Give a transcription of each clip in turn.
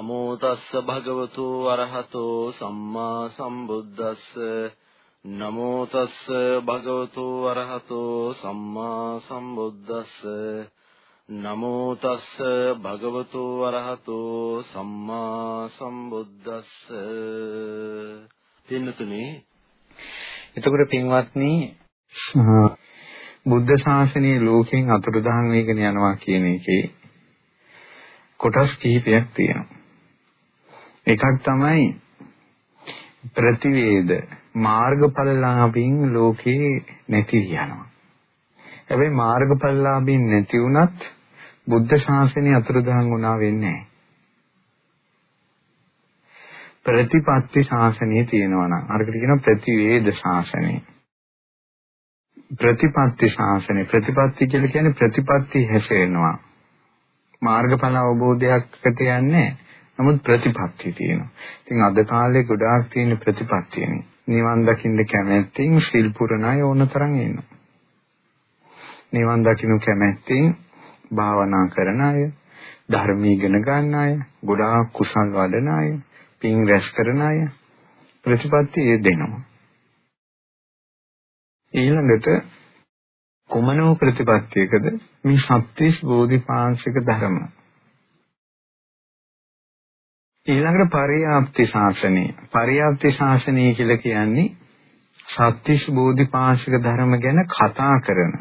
නමෝ තස්ස භගවතු අරහතෝ සම්මා සම්බුද්දස්ස. නමෝ තස්ස භගවතු අරහතෝ සම්මා සම්බුද්දස්ස. නමෝ තස්ස භගවතු අරහතෝ සම්මා සම්බුද්දස්ස. පින්නතුනි එතකොට පින්වත්නි බුද්ධ ශාසනයේ ලෝකෙන් අතුරුදහන් වෙගෙන යනවා කියන එකේ කොටස් කිහිපයක් තියෙනවා. එකක් තමයි ප්‍රතිවේද මාර්ගඵලලාභින් ලෝකේ නැති යනවා. හැබැයි මාර්ගඵලලාභින් නැති වුණත් බුද්ධ ශාසනය අතුරුදහන් වුණා වෙන්නේ නැහැ. ප්‍රතිපත්ති ශාසනය තියෙනවා නම් අරකට කියන ප්‍රතිවේද ශාසනය. ප්‍රතිපත්ති ශාසනය ප්‍රතිපත්ති කියලා කියන්නේ ප්‍රතිපත්ති හැසිරෙනවා. මාර්ගඵල අවබෝධයකට යන්නේ නමුත් ප්‍රතිපත්තිය තියෙනවා. ඉතින් අද කාලේ ගොඩාක් තියෙන ප්‍රතිපත්තියනේ. නිවන් දකින්න කැමැත්තෙන් සිල් පුරණ අය ඕනතරම් ඉන්නවා. නිවන් දකින්න කැමැත්තෙන් භාවනා කරන අය, ධර්ම ඉගෙන ගන්න අය, ගොඩාක් කුසල් වඩන අය, පින් රැස් කරන අය ප්‍රතිපත්තිය දෙනවා. ඊළඟට කුමනෝ ප්‍රතිපත්තියකද මේ සත්‍විස් බෝධිපාංශික ධර්ම ඊළඟට පරියාප්ති ශාසනය පරියාප්ති ශාසනය කියලා කියන්නේ සත්‍විස් බෝධිපාංශික ධර්ම ගැන කතා කරන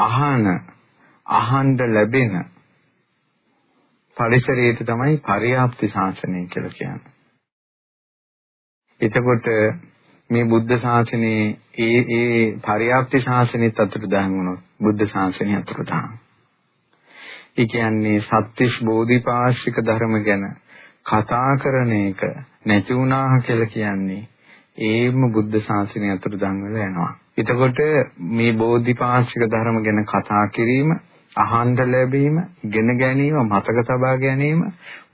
අහන අහන්න ලැබෙන පරිසරයට තමයි පරියාප්ති ශාසනය කියලා කියන්නේ. එතකොට මේ බුද්ධ ශාසනයේ ඒ ඒ පරියාප්ති ශාසනයත් අතුරුදහන් වුණොත් බුද්ධ ශාසනය අතුරුදහන්. ඒ කියන්නේ සත්‍විස් බෝධිපාශික ධර්ම ගැන කතා කරන එක නැති වුණා කියලා කියන්නේ ඒම බුද්ධ ශාසනය අතුරුදහන් වෙලා යනවා. එතකොට මේ බෝධිපාශික ධර්ම ගැන කතා කිරීම අහන්න ලැබීම, ඉගෙන ගැනීම, මතක තබා ගැනීම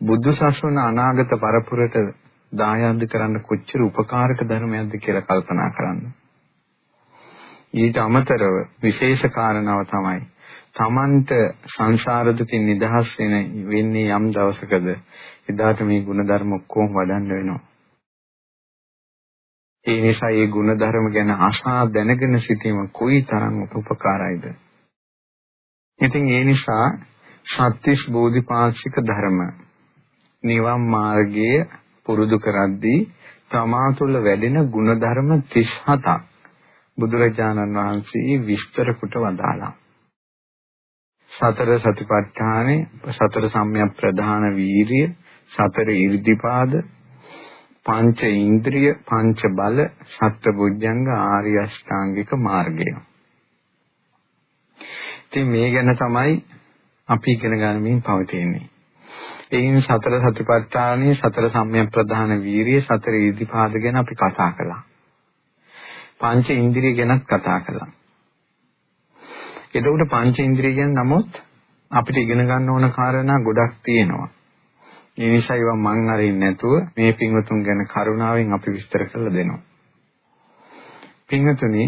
බුදු සසුන අනාගත පරපුරට දායාද කරන්න කොච්චර උපකාරක ධර්මයක්ද කියලා කල්පනා කරන්න. ඊට අමතරව විශේෂ කාරණාව තමයි තමන්ට සංසාර දුකින් නිදහස් වෙන වෙන්නේ යම් දවසකද? එදාට මේ ಗುಣධර්ම ඔක්කොම වඩන්න වෙනවා. ඒ නිසා මේ ಗುಣධර්ම ගැන අසා දැනගෙන සිටීම කොයි තරම් උපකාරයිද? ඉතින් ඒ නිසා සත්‍තිස් බෝධිපාක්ෂික ධර්ම නිවන් මාර්ගයේ පුරුදු කරද්දී තමා තුළ වැඩෙන ಗುಣධර්ම 37ක් බුදුරජාණන් වහන්සේ විස්තර කොට වදාළා. සතර සතිපට්ඨානේ සතර සම්‍යක් ප්‍රධාන වීරිය සතර ඉර්ධිපාද පංච ඉන්ද්‍රිය පංච බල සත්බුද්ධංග ආර්ය අෂ්ටාංගික මාර්ගය. ඉතින් මේ ගැන තමයි අපි ඉගෙන ගන්නමින් පවතින්නේ. එයින් සතර සතිපට්ඨානයේ සතර සම්‍යක් ප්‍රධාන වීරිය සතර ඉදිපාද ගැන අපි කතා කළා. පංච ඉන්ද්‍රිය ගැනත් කතා කළා. එතකොට පංච ඉන්ද්‍රිය ගැන නමුත් අපිට ඉගෙන ගන්න ඕන කාරණා ගොඩක් තියෙනවා. ඒ නිසා ඒවා මං අරින්න නැතුව මේ පින්වතුන් ගැන කරුණාවෙන් අපි විස්තර කරලා දෙනවා. පින්වතුනි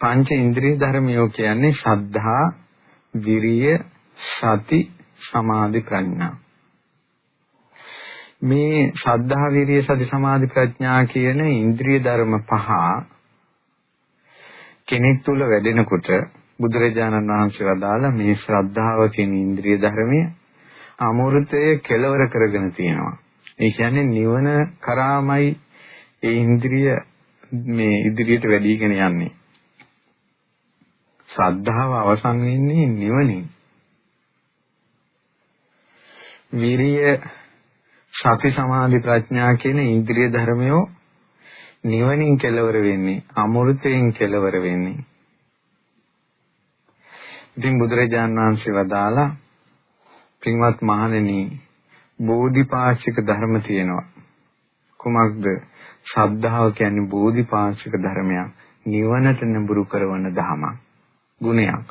පංච ඉන්ද්‍රිය ධර්මියෝ කියන්නේ ශ්‍රද්ධා, විරිය, සති, සමාධි, ප්‍රඥා. මේ ශ්‍රද්ධා විරිය සති සමාධි ප්‍රඥා කියන ඉන්ද්‍රිය ධර්ම පහ කෙනෙක් තුල වැඩෙනකොට බුදුරජාණන් වහන්සේ වදාලා මේ ශ්‍රද්ධාව කියන ඉන්ද්‍රිය ධර්මය අමෘතය කෙලවර කරගෙන තියෙනවා. ඒ කියන්නේ නිවන කරාමයි ඒ ඉන්ද්‍රිය මේ ඉදිරියට වැඩිගෙන යන්නේ. ශ්‍රද්ධාව අවසන් වෙන්නේ නිවනින්. විරිය සති සමාධි ප්‍රඥා කියන ඉන්ද්‍රිය ධර්මයෝ නිවනින් කෙලවර වෙන්නේ අමෘතයෙන් කෙලවර වෙන්නේ ඉතින් බුදුරජාන් වහන්සේ වදාලා පින්වත් මහණෙනි බෝධිපාක්ෂික ධර්ම තියෙනවා. කුමක්ද? ශ්‍රද්ධාව කියන්නේ බෝධිපාක්ෂික ධර්මයක්. නිවනට නඹුරු කරන ධමයක් ගුණයක්.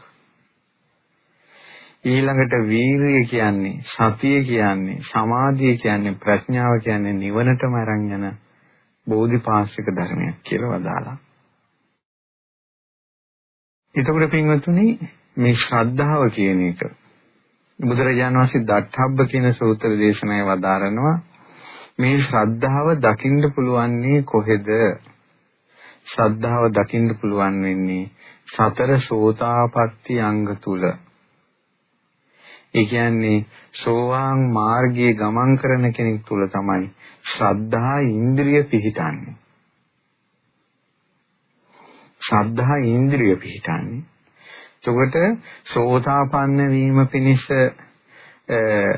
ඊළඟට වීරිය කියන්නේ සතිය කියන්නේ සමාධිය කියන්නේ ප්‍රඥාව කියන්නේ නිවනටම අරන් යන බෝධිපාක්ෂික ධර්මයක් කියලා වදාලා. එතකොට පින්වතුනි මේ ශ්‍රද්ධාව කියන එක බුදුරජාණන් වහන්සේ දඨබ්බ කියන සූත්‍ර දේශනාවේ වදාරනවා මේ ශ්‍රද්ධාව දකින්න පුළුවන්නේ කොහෙද? ශ්‍රද්ධාව දකින්න පුළුවන් වෙන්නේ සතර සෝතාපට්ටි අංග තුල. ඒ කියන්නේ සෝවාන් මාර්ගයේ ගමන් කරන කෙනෙක් තුල තමයි ශ්‍රද්ධා ඉන්ද්‍රිය පිහිටන්නේ. ශ්‍රද්ධා ඉන්ද්‍රිය පිහිටන්නේ. එතකොට සෝතාපන්න වීම පිණිස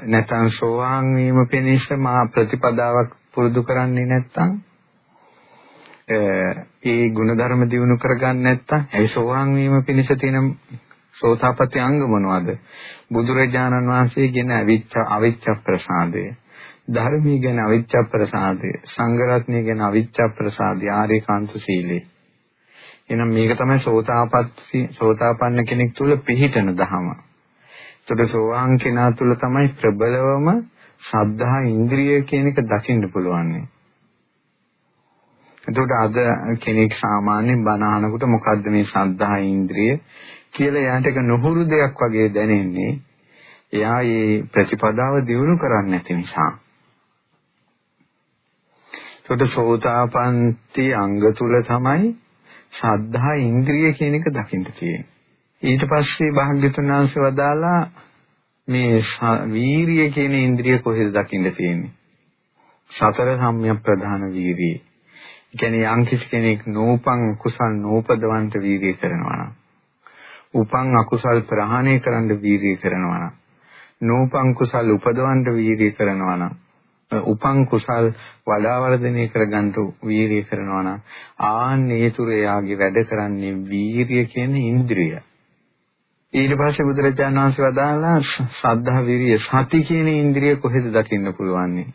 නැත්නම් සෝවාන් වීම පිණිස මා ප්‍රතිපදාවක් පුරුදු කරන්නේ නැත්නම් ඒ ಗುಣධර්ම දිනු කරගන්න නැත්නම් ඒ සෝවාන් වීම පිණිස තියෙන සෝතාපට්ටි අංග මොනවද? බුදුරජාණන් වහන්සේ කියන අවිච්ඡ අවිච්ඡ ප්‍රසාදය. ධර්මී ගැන අවිච්ඡ ප්‍රසාදය. සංඝ රත්නය ගැන අවිච්ඡ ප්‍රසාදය. ආර්යකාන්ත සීලය. එහෙනම් මේක තමයි සෝතාපට්ටි සෝතාපන්න කෙනෙක් තුල පිහිටන ධහම. ඒතකොට සෝවාන් කෙනා තුල තමයි ප්‍රබලවම ශ්‍රද්ධා ඉන්ද්‍රිය කියන එක දකින්න පුළුවන්. එතකොට අද කෙනෙක් සාමාන්‍යයෙන් බණ අහනකොට මොකද්ද මේ ශ්‍රද්ධා ඉන්ද්‍රිය කියලා එයාට එක නොහුරු දෙයක් වගේ දැනෙන්නේ. එයා මේ ප්‍රතිපදාව දියුණු කරන්නේ නැති නිසා. එතකොට සෝතාපන්ති අංග තුල තමයි ශ්‍රද්ධා ඉන්ද්‍රිය කියන එක දකින්න තියෙන්නේ. ඊට පස්සේ භාග්‍යතුන් වහන්සේ වදාලා මේ වීරිය කියන ඉන්ද්‍රිය කොහෙද දකින්න තියෙන්නේ? සතර සම්‍යක් ප්‍රධාන වීරිය. ඒ කියන්නේ යම් කිසි කෙනෙක් නූපං කුසල් නූපදවන්ත වීරිය කරනවා නම් උපං අකුසල් ප්‍රහාණය කරන්න වීරිය කරනවා නම් නූපං කුසල් උපදවන්න වීරිය කරනවා නම් උපං කුසල් වඩා වර්ධනය කරගන්න වීරිය කරනවා නම් ආන්නේ තුර එයාගේ වැඩ කරන්නේ වීරිය කියන ඉන්ද්‍රිය. ඊට පස්සේ බුදුරජාණන් වහන්සේ වදාළා සද්ධා විරිය සති කියන ඉන්ද්‍රිය කොහෙද දකින්න පුළුවන්නේ?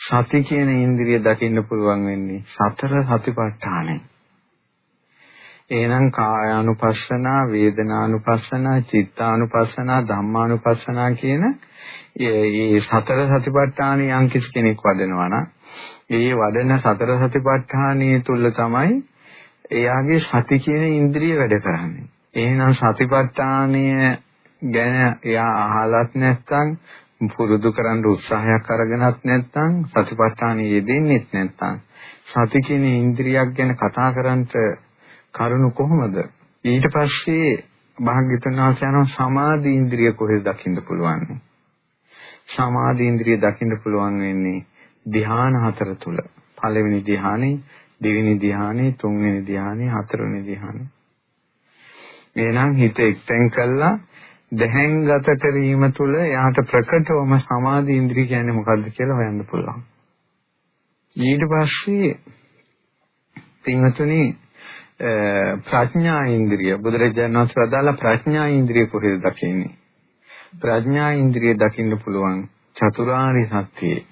සති කියන ඉන්ද්‍රිය දකින්න පුළුවන් වෙන්නේ සතර සතිපට්ඨානෙ. එහෙනම් කායානුපස්සනා, වේදනානුපස්සනා, චිත්තානුපස්සනා, ධම්මානුපස්සනා කියන මේ සතර සතිපට්ඨානෙ යම් කිසි කෙනෙක් වඩනවා නම් ඒ වඩන සතර සතිපට්ඨානිය තුල තමයි එයාගේ සති කියන ඉන්ද්‍රිය වැඩ කරන්නේ. එහෙනම් සතිපට්ඨානය ගැන එයා අහලත් නැත්නම් පුරුදු කරන්න උත්සාහයක් අරගෙනත් නැත්නම් සතිපට්ඨානෙ යෙදෙන්නෙත් නැත්නම් සති කියන ඉන්ද්‍රියක් ගැන කතා කරන්නට කරුණු කොහොමද? ඊට පස්සේ භාග්‍යතුන් වහන්සේ යනවා සමාධි ඉන්ද්‍රිය කොහෙද දකින්න පුළුවන්? සමාධි ඉන්ද්‍රිය දකින්න පුළුවන් වෙන්නේ ධ්‍යාන හතර තුල. පළවෙනි ධ්‍යානෙ දෙවෙනි ධ්‍යානෙ තුන්වෙනි ධ්‍යානෙ හතරවෙනි ධ්‍යානෙ. එහෙනම් හිත එක්තෙන් කළා. දැහැන්ගත කිරීම තුළ එයාට ප්‍රකටවම සමාධි ඉන්ද්‍රිය කියන්නේ මොකද්ද කියලා හොයන්න පුළුවන්. ඊට පස්සේ පින්වතුනි ප්‍රඥා ඉන්ද්‍රිය බුදුරජාණන් වහන්සේ වදාලා ප්‍රඥා ඉන්ද්‍රිය කොහෙද දකින්නේ? ප්‍රඥා ඉන්ද්‍රිය දකින්න පුළුවන් චතුරාරි සත්‍යයේ.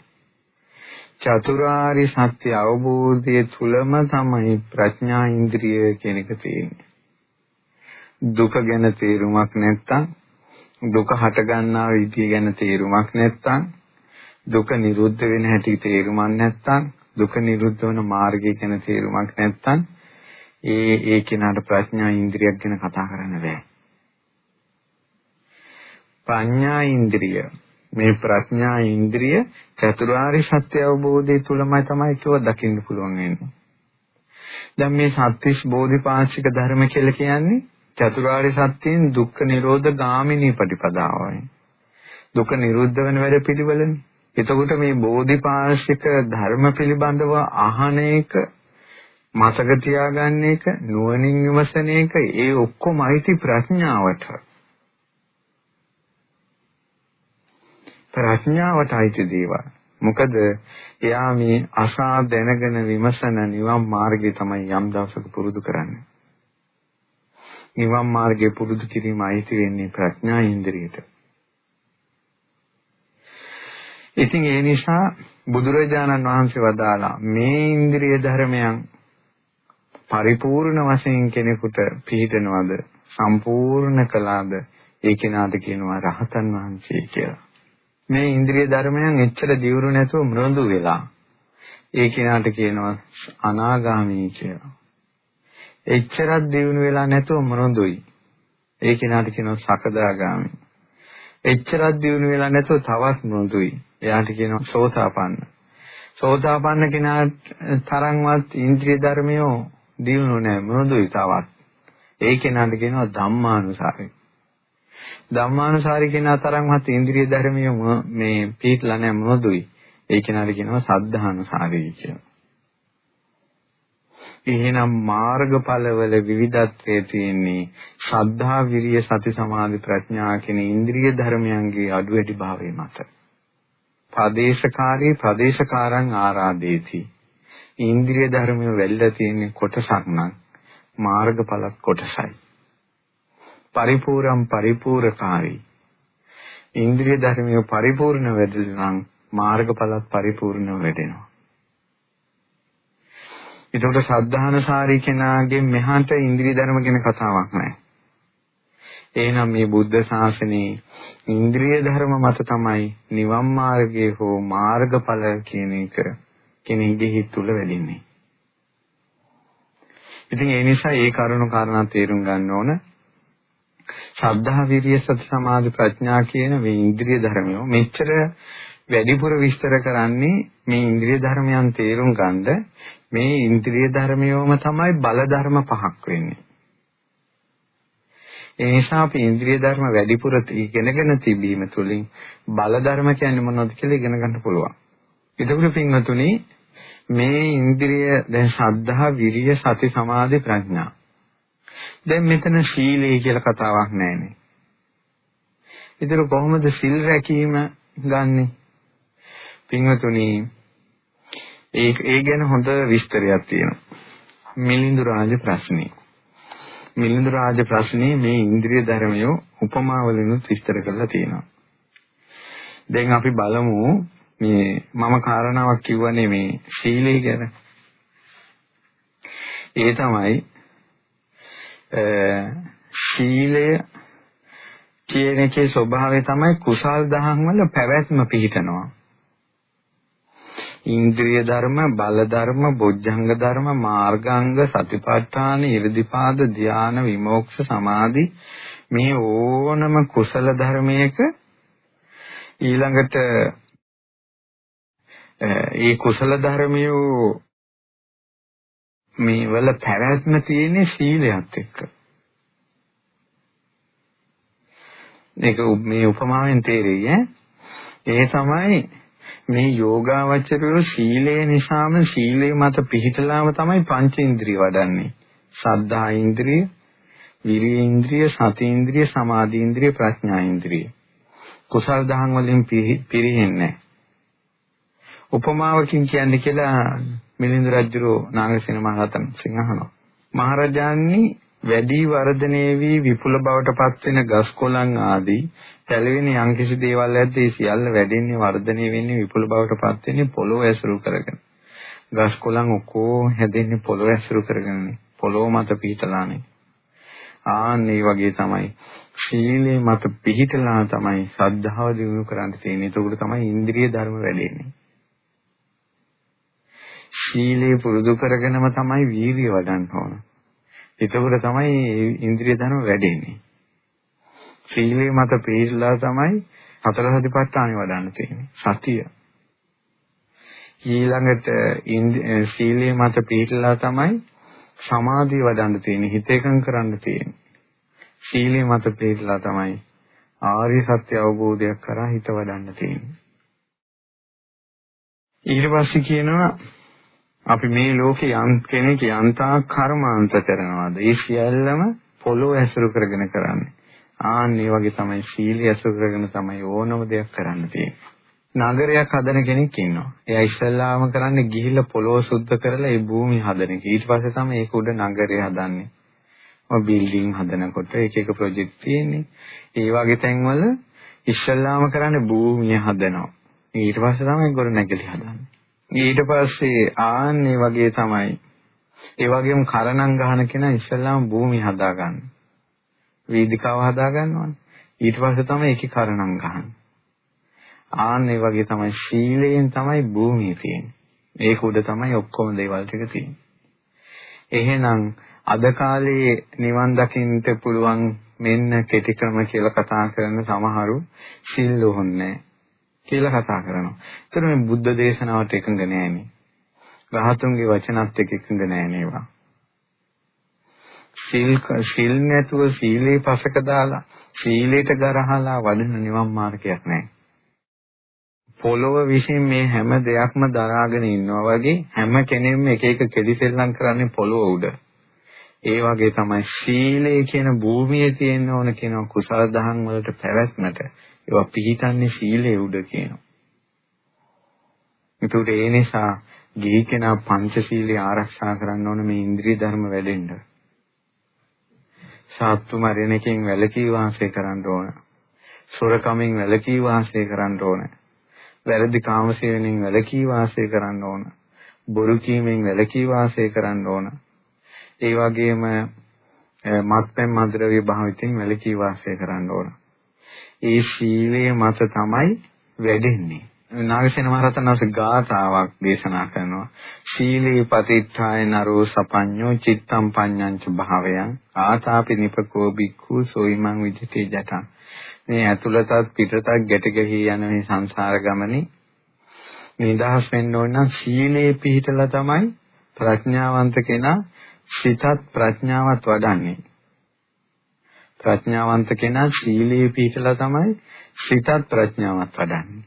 චතුරාරි සත්‍ය අවබෝධය තුලම තමයි ප්‍රඥා ඉන්ද්‍රිය කියන එක තියෙන්නේ. දුක ගැන තේරුමක් නැත්තම් දුක හට ගන්නා විදිය ගැන තේරුමක් නැත්තම් දුක නිරුද්ධ වෙන හැටි තේරුමක් නැත්තම් දුක නිරුද්ධ වන මාර්ගය ගැන තේරුමක් නැත්තම් ඒ ඒ කෙනාට ප්‍රඥා ඉන්ද්‍රියක් ගැන කතා කරන්න බෑ. ප්‍රඥා ඉන්ද්‍රිය මේ ප්‍රඥා ඉන්ද්‍රිය චතුරාර්ය සත්‍ය අවබෝධය තුලමයි තමයි ඒක දකින්න පුළුවන් වෙන්නේ. දැන් මේ සත්‍විස් බෝධිපාක්ෂික ධර්ම කියලා කියන්නේ චතුරාර්ය සත්‍යයෙන් දුක්ඛ නිරෝධ ගාමිනී ප්‍රතිපදාවයි. දුක නිරුද්ධ වෙන වැඩ පිළිවෙලනේ. එතකොට මේ බෝධිපාශික ධර්ම පිළිබඳව අහන එක මතක තියාගන්න එක නුවණින් විමසන එක ඒ ඔක්කොම අයිති ප්‍රඥාවට. ප්‍රඥාවට අයිති දේවල්. මොකද එයා මේ අසා දැනගෙන විමසන නිවන් මාර්ගය තමයි යම් දවසක පුරුදු කරන්නේ. නිවන් මාර්ගය පුරුදු කිරීම අයිති වෙන්නේ ප්‍රඥා ඉන්ද්‍රියට. ඉතින් ඒ නිසා බුදුරජාණන් වහන්සේ වදාලා මේ ඉන්ද්‍රිය ධර්මයන් පරිපූර්ණ වශයෙන් කෙනෙකුට පිළිදෙනවද සම්පූර්ණ කළාද ඒ කෙනාට කියනවා රහතන් වහන්සේ කියලා. මේ ඉන්ද්‍රිය ධර්මයන් එච්චර දියුණු නැතුව මෘදු වෙලා ඒ කෙනාට කියනවා අනාගාමී කියලා. එච්චරක් දියුණු වෙලා නැතුව මොනොඳුයි. ඒ කෙනාට කියනවා සකදාගාමි. එච්චරක් දියුණු වෙලා නැතුව තවත් මෘදුයි. එයාට කියනවා සෝතාපන්න. සෝතාපන්න කෙනාට තරම්වත් ඉන්ද්‍රිය ධර්මයෝ දියුණු නැහැ මෘදුයි තවත්. ඒ කෙනාට කියනවා ධම්මානුසාරී. ධම්මානුසාරී කෙනා තරම්වත් ඉන්ද්‍රිය ධර්මයෝ මේ පිටලා නැහැ මෘදුයි. ඒ කෙනාට කියනවා සද්ධානුසාරී කියලා. එහෙනම් මාර්ගඵලවල විවිධත්වයේ තියෙන්නේ ශ්‍රද්ධා විරිය සති සමාධි ප්‍රඥා කියන ඉන්ද්‍රිය ධර්මයන්ගේ අඩු වැඩි භාවය මත. ප්‍රදේශකාරී ප්‍රදේශකාරං ආරාදේති. ඉන්ද්‍රිය ධර්මයේ වැල්ලා තියෙන කොටසක් නම් මාර්ගඵලත් කොටසයි. පරිපූර්ණම් පරිපූර්ණකාරී. ඉන්ද්‍රිය ධර්මයේ පරිපූර්ණ වෙදෙනම් මාර්ගඵලත් පරිපූර්ණව වෙදෙනවා. ඒකට සද්ධානසාරී කෙනාගේ මෙහාට ඉන්ද්‍රිය ධර්ම ගැන කතාවක් නැහැ. එහෙනම් මේ බුද්ධ ශාසනයේ ඉන්ද්‍රිය ධර්ම මත තමයි නිවන් මාර්ගයේ හෝ මාර්ගඵල කියන එක කෙනෙකුගේ හිත තුළ වැඩින්නේ. ඉතින් ඒ නිසා ඒ කරුණු කාරණා තේරුම් ගන්න ඕන. ශ්‍රද්ධා විරිය සති සමාධි ප්‍රඥා කියන මේ ඉන්ද්‍රිය ධර්මියෝ මෙච්චර වැඩිපුර විස්තර කරන්නේ මේ ඉන්ද්‍රිය ධර්මයන් තේරුම් ගන්නද මේ ඉන්ද්‍රිය ධර්මියෝම තමයි බල ධර්ම පහක් වෙන්නේ. ඒ නිසා අපි ඉන්ද්‍රිය ධර්ම වැඩිපුර ඉගෙනගෙන තිබීම තුළින් බල ධර්ම කියන්නේ මොනවද කියලා ඉගෙන ගන්න පුළුවන්. එතකොට පින්වතුනි මේ ඉන්ද්‍රිය දැන් ශ්‍රද්ධා, විරිය, සති, සමාධි, ප්‍රඥා. දැන් මෙතන සීලය කියලා කතාවක් නැහැනේ. ඒතර කොහොමද සිල් රැකීම ගන්නෙ? පින්වතුනි ඒ ඒ ගැන හොඳ විස්තරයක් තියෙනවා. මිලිඳු රාජ ප්‍රශ්නේ. මිලිඳු රාජ ප්‍රශ්නේ මේ ඉන්ද්‍රිය ධර්මය උපමා වලිනුත් විස්තර කරලා තියෙනවා. දැන් අපි බලමු මේ මම කාරණාවක් කිව්වනේ මේ සීලය ගැන. ඒ තමයි සීලය කියන එකේ ස්වභාවය තමයි කුසල් දහම් වල පැවැත්ම පිහිටනවා. ඉන්ද්‍රිය ධර්ම, බල ධර්ම, බොජ්ජංග ධර්ම, මාර්ගාංග, සතිපට්ඨාන, ඉරිදිපාද, ධාන, විමෝක්ෂ, සමාධි මේ ඕනම කුසල ධර්මයක ඊළඟට ඒ කුසල ධර්මියෝ මේ වල පැවැත්ම තියෙන්නේ සීලයත් එක්ක. මේක මේ උපමාවෙන් තේරෙයි ඈ. ඒ තමයි මේ යෝගාවචරය සීලය නිසාම සීලය මත පිහිටලාම තමයි පංචේන්ද්‍රිය වඩන්නේ. සද්ධා ඉන්ද්‍රිය, විරිය ඉන්ද්‍රිය, සති ඉන්ද්‍රිය, සමාධි ඉන්ද්‍රිය, ප්‍රඥා ඉන්ද්‍රිය. කුසල් දහම් වලින් පිරෙන්නේ උපමාවකින් කියන්නේ කියලා මිලිඳු රජුරෝ නාගසේන මහරහතන් සිංහහනවා. මහරජාණන් වැඩි වර්ධනය වී විපුල බවට පත්වෙන ගස් කොළන් ආදී පැලවෙන යම්කිසි දේවල් ඇද්ද ඒ සියල්ල වැඩෙන්නේ වර්ධනය වෙන්නේ විපුල බවට පත් වෙන්නේ පොළොව ඇසුරු කරගෙන. ගස් කොළන් ඔක්කොම හැදෙන්නේ පොළොව ඇසුරු කරගෙනනේ. පොළොව මත පිහිටලානේ. ආන් මේ වගේ තමයි ශීලයේ මත පිහිටලා තමයි සද්ධාව දිනු කරන්න තියෙන්නේ. ඒක තමයි ඉන්ද්‍රිය ධර්ම වැඩෙන්නේ. ශීලයේ පුරුදු කරගෙනම තමයි වීර්ය වඩන්න ඕන. එතකොට තමයි ඉන්ද්‍රිය ධර්ම වැඩෙන්නේ. සීලේ මත පිළිලා තමයි හතර සතිපට්ඨානෙ වඩන්න තියෙන්නේ. සතිය. ඊළඟට සීලේ මත පිළිලා තමයි සමාධිය වඩන්න තියෙන්නේ. හිත එකඟ කරන්න තියෙන්නේ. සීලේ මත පිළිලා තමයි ආර්ය සත්‍ය අවබෝධයක් කරා හිත වඩන්න තියෙන්නේ. ඊට පස්සේ කියනවා අපි මේ ලෝකේ යම් කෙනෙක් යන්තා කර්මාන්ත කරනවාද? ඒ සියල්ලම පොළොව ඇසුරු කරගෙන කරන්නේ. ආන් මේ වගේ තමයි සීලිය ඇසුරු කරගෙන තමයි ඕනම දෙයක් කරන්න තියෙන්නේ. නගරයක් හදන කෙනෙක් ඉන්නවා. එයා ඉස්සල්ලාම කරන්නේ ගිහිල්ලා පොළොව සුද්ධ කරලා ඒ භූමිය හදන එක. ඊට පස්සේ තමයි ඒක උඩ නගරය හදන්නේ. ඔය බිල්ඩින් හදනකොට එක එක ප්‍රොජෙක්ට් තියෙන්නේ. ඒ වගේ තැන්වල ඉස්සල්ලාම කරන්නේ භූමිය හදනවා. ඊට පස්සේ තමයි ගොඩනැගිලි හදන්නේ. ඊට පස්සේ ආන්නේ වගේ තමයි. ඒ වගේම කරණම් ගහන කෙනා ඉස්සෙල්ලාම භූමි හදා ගන්න. වේදිකාව හදා ගන්නවනේ. ඊට පස්සේ තමයි ඒකේ කරණම් ගහන්නේ. ආන්නේ වගේ තමයි ශීලයෙන් තමයි භූමිය තියෙන්නේ. ඒක උඩ තමයි ඔක්කොම දේවල් ටික තියෙන්නේ. එහෙනම් අද කාලේ නිවන් දකින්න පුළුවන් මෙන්න කෙටි ක්‍රම කියලා කතා කරන සමහරු සිල් හොන්නේ කියලා කතා කරනවා. ඒතර මේ බුද්ධ දේශනාවට එකඟ නෑනේ. රහතුන්ගේ වචනත් එක්ක එකඟ නෑ නේවා. සීල් සීල් නැතුව සීලේ පසක දාලා සීලයට ගරහලා වඩන නිවන් මාර්ගයක් නැහැ. පොළොව විසින් මේ හැම දෙයක්ම දරාගෙන ඉන්නවා වගේ හැම කෙනෙක්ම එක එක කෙලිසෙල්ලම් කරන්නේ පොළොව උඩ. ඒ වගේ තමයි සීලය කියන භූමියේ තියෙන ඕන කියන කුසල දහම් වලට පැවැත්මට ඒවා පිහිටන්නේ සීලයේ උඩ කියනවා. ඒකට ඒ නිසා ගිහි කෙනා පංචශීලයේ ආරක්ෂා කරන්න ඕන මේ ඉන්ද්‍රිය ධර්ම වැඩෙන්න. සාත්තු මරණ එකෙන් වැළකී වාසය කරන්න ඕන. සොරකමින් වැළකී වාසය කරන්න ඕන. වැරදි කාමසේවණෙන් වැළකී වාසය කරන්න ඕන. බොරු කීමෙන් වැළකී වාසය කරන්න ඕන. ඒ වගේම මත්පැන් මද්ද්‍රව්‍ය භාවිතයෙන් වැළකී වාසය කරන්න ඕන. ඒ සීලයේ මත තමයි වැඩෙන්නේ. නාගසේන මහරහතන් වහන්සේ ගාථාවක් දේශනා කරනවා. සීලේ පතිත්ථාය නරෝ සපඤ්ඤෝ චිත්තම් පඤ්ඤංච භාවයන්. ආතාපි නිපකෝ බික්ඛු සෝයිමං විජිතේ ජටං. මේ ඇතුළතත් පිටතත් ගැට ගැහි යන මේ සංසාර ගමනේ නිදහස් වෙන්න ඕන නම් සීලේ පිහිටලා තමයි ප්‍රඥාවන්ත කෙනා සිතත් ප්‍රඥාවත් වඩන්නේ. ප්‍රඥාවන්ත කෙනා සීලේ පිහිටලා තමයි සිතත් ප්‍රඥාවත් වඩන්නේ.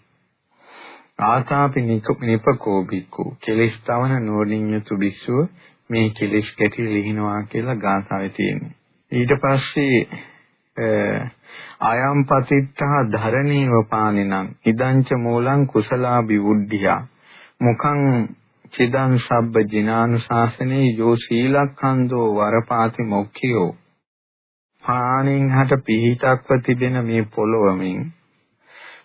ආතාපි නිපකෝ බික්කු. කෙලෙස් තවන නුවණින් යුතු භික්ෂුව මේ කෙලෙස් කැටි ලිහිනවා කියලා ගාථාවේ තියෙන්නේ. ඊට පස්සේ ආයම් පතිත්තා ධරණීව පානිනං. ඉදංච මූලං කුසලා විවුද්ධියා. මුඛං චිදං සබ්බ ජිනානුශාසනේ යෝ සීලක්ඛන්தோ වරපාති මොක්ඛියෝ. පාණින් හට පිහිටක්ව තිබෙන මේ පොළොවමින්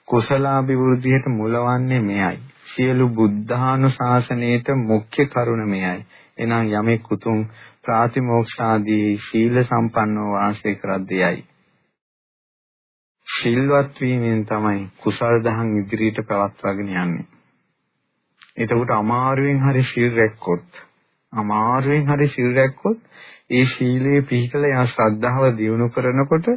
කුසලාභිවෘද්ධියට මුලවන්නේ මෙයයි. සියලු බුද්ධානුශාසනයේට මුඛ්‍ය කරුණ මෙයයි. එනම් යමෙක් උතුම් ප්‍රාතිමෝක්ෂාදී සීල සම්පන්නව වාසය කරද්දීයයි. සිල්වත් වීමෙන් තමයි කුසල් දහම් ඉදිරියට පවත්වාගෙන යන්නේ. එතකොට අමාරුවෙන් හරි සිල් රැක්කොත් අමාරුවෙන් හරි සිල් රැක්කොත් ඒ සීලයේ පිහිටලා යා ශ්‍රද්ධාව දියුණු කරනකොට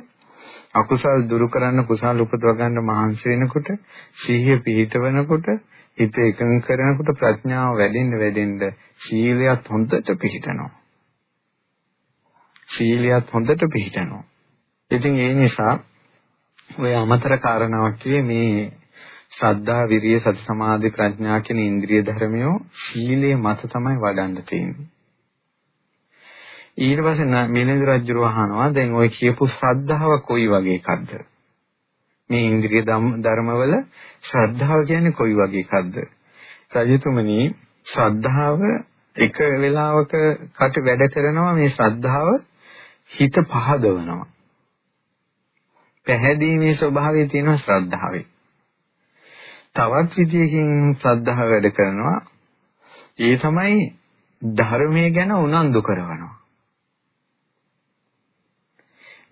අකුසල් දුරු කරන්න කුසල් උපදව ගන්න මහන්සි වෙනකොට සීහිය පිහිටවනකොට හිත එකඟ කරනකොට ප්‍රඥාව වැඩෙන්න වැඩෙන්න සීලයත් හොඳට පිහිටනවා. සීලයත් හොඳට පිහිටනවා. ඉතින් ඒ නිසා ඔය අමතර කාරණාවක් කියේ මේ ශ්‍රද්ධා විරිය සති සමාධි ප්‍රඥා කියන ඉන්ද්‍රිය ධර්මයෝ සීලයේ මත තමයි වඩන්න තියෙන්නේ. ඊට පස්සේ මිලිඳු රජුව අහනවා දැන් ওই කියපු ශ්‍රද්ධාව කොයි වගේ එකක්ද? මේ ඉන්ද්‍රිය ධර්මවල ශ්‍රද්ධාව කියන්නේ කොයි වගේ එකක්ද? රජතුමනි ශ්‍රද්ධාව එක වෙලාවක කට වැඩ කරනවා මේ ශ්‍රද්ධාව හිත පහදවනවා. පැහැදීමේ ස්වභාවය තියෙනවා ශ්‍රද්ධාවේ. තවත් විදියකින් ශ්‍රද්ධාව වැඩ කරනවා. ඒ තමයි ධර්මයේ ගැන උනන්දු කරනවා.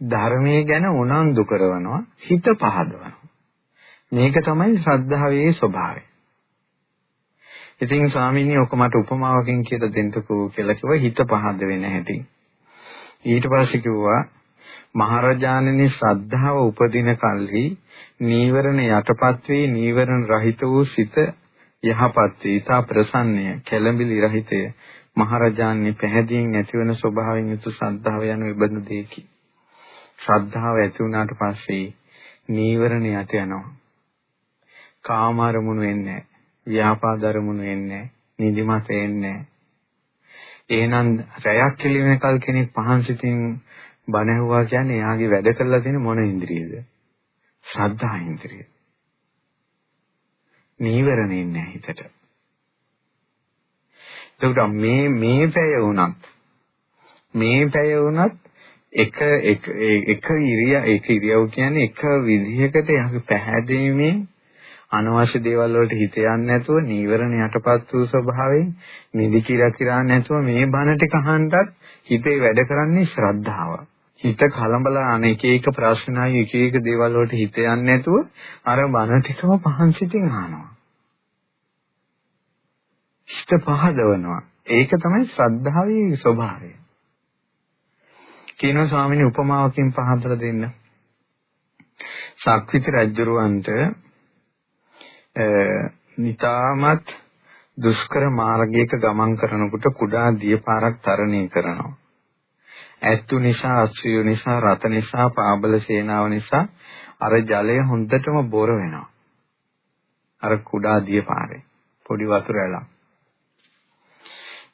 ධර්මයේ ගැන උනන්දු කරනවා හිත පහදවනවා මේක තමයි ශ්‍රද්ධාවේ ස්වභාවය ඉතින් ස්වාමීනි ඔක මට උපමාවකින් කියලා දෙන්නකෝ කියලා කිව්වා හිත පහද වෙන හැටි ඊට පස්සේ කිව්වා මහරජාණනි ශ්‍රද්ධාව උපදින කල්හි නීවරණ යටපත් වේ නීවරණ රහිත වූ සිත යහපත් වේ ඊතා ප්‍රසන්නය. කැළඹිලි රහිතය. මහරජාණනි පැහැදිලින් ඇතිවන ස්වභාවයෙන් යුතු ශ්‍රද්ධාව යන විබඳු දෙකි ශ්‍රද්ධාව ඇති වුණාට පස්සේ නීවරණ යට යනවා. කාම අරමුණු එන්නේ ව්‍යාපාද අරමුණු එන්නේ නිදිමත එන්නේ එහෙනම් රැයක් කෙලිවෙනකල් කෙනෙක් පහන් සිතින් බණ ඇහුවා කියන්නේ එයාගේ වැඩ කරලා තියෙන මොන ඉන්ද්‍රියද? ශ්‍රද්ධා ඉන්ද්‍රිය. නීවරණ ඉන්නේ හිතට. එතකොට මේ මේ පැය වුණත් මේ පැය වුණත් එක එක එක ඉරිය එක ඉරියව් කියන්නේ එක විදිහකට යහක පැහැදීමෙන් අනවශ්‍ය දේවල් වලට හිත යන්නේ නැතුව නීවරණ යටපත් වූ ස්වභාවයෙන් නිදි කිරා කිරා නැතුව මේ බණ ටික අහන්නත් හිතේ වැඩ කරන්නේ ශ්‍රද්ධාව. හිත කලබල අනේක එක ප්‍රශ්නයි එක එක දේවල් වලට හිත යන්නේ නැතුව අර බණ ටිකම පහන් සිතින් අහනවා. හිත පහදවනවා. ඒක තමයි ශ්‍රද්ධාවේ ස්වභාවය. කියනවා ස්වාමීනි උපමාවකින් පහදලා දෙන්න. සක්විති රජුරවන්ට නිතාමත් දුෂ්කර මාර්ගයක ගමන් කරනකොට කුඩා දියපාරක් තරණය කරනවා. ඇත්තු නිසා, අස්සුය නිසා, රත නිසා, පාබල සේනාව නිසා අර ජලය හොඳටම බොර වෙනවා. අර කුඩා දියපාරේ පොඩි වතුර ඇලක්.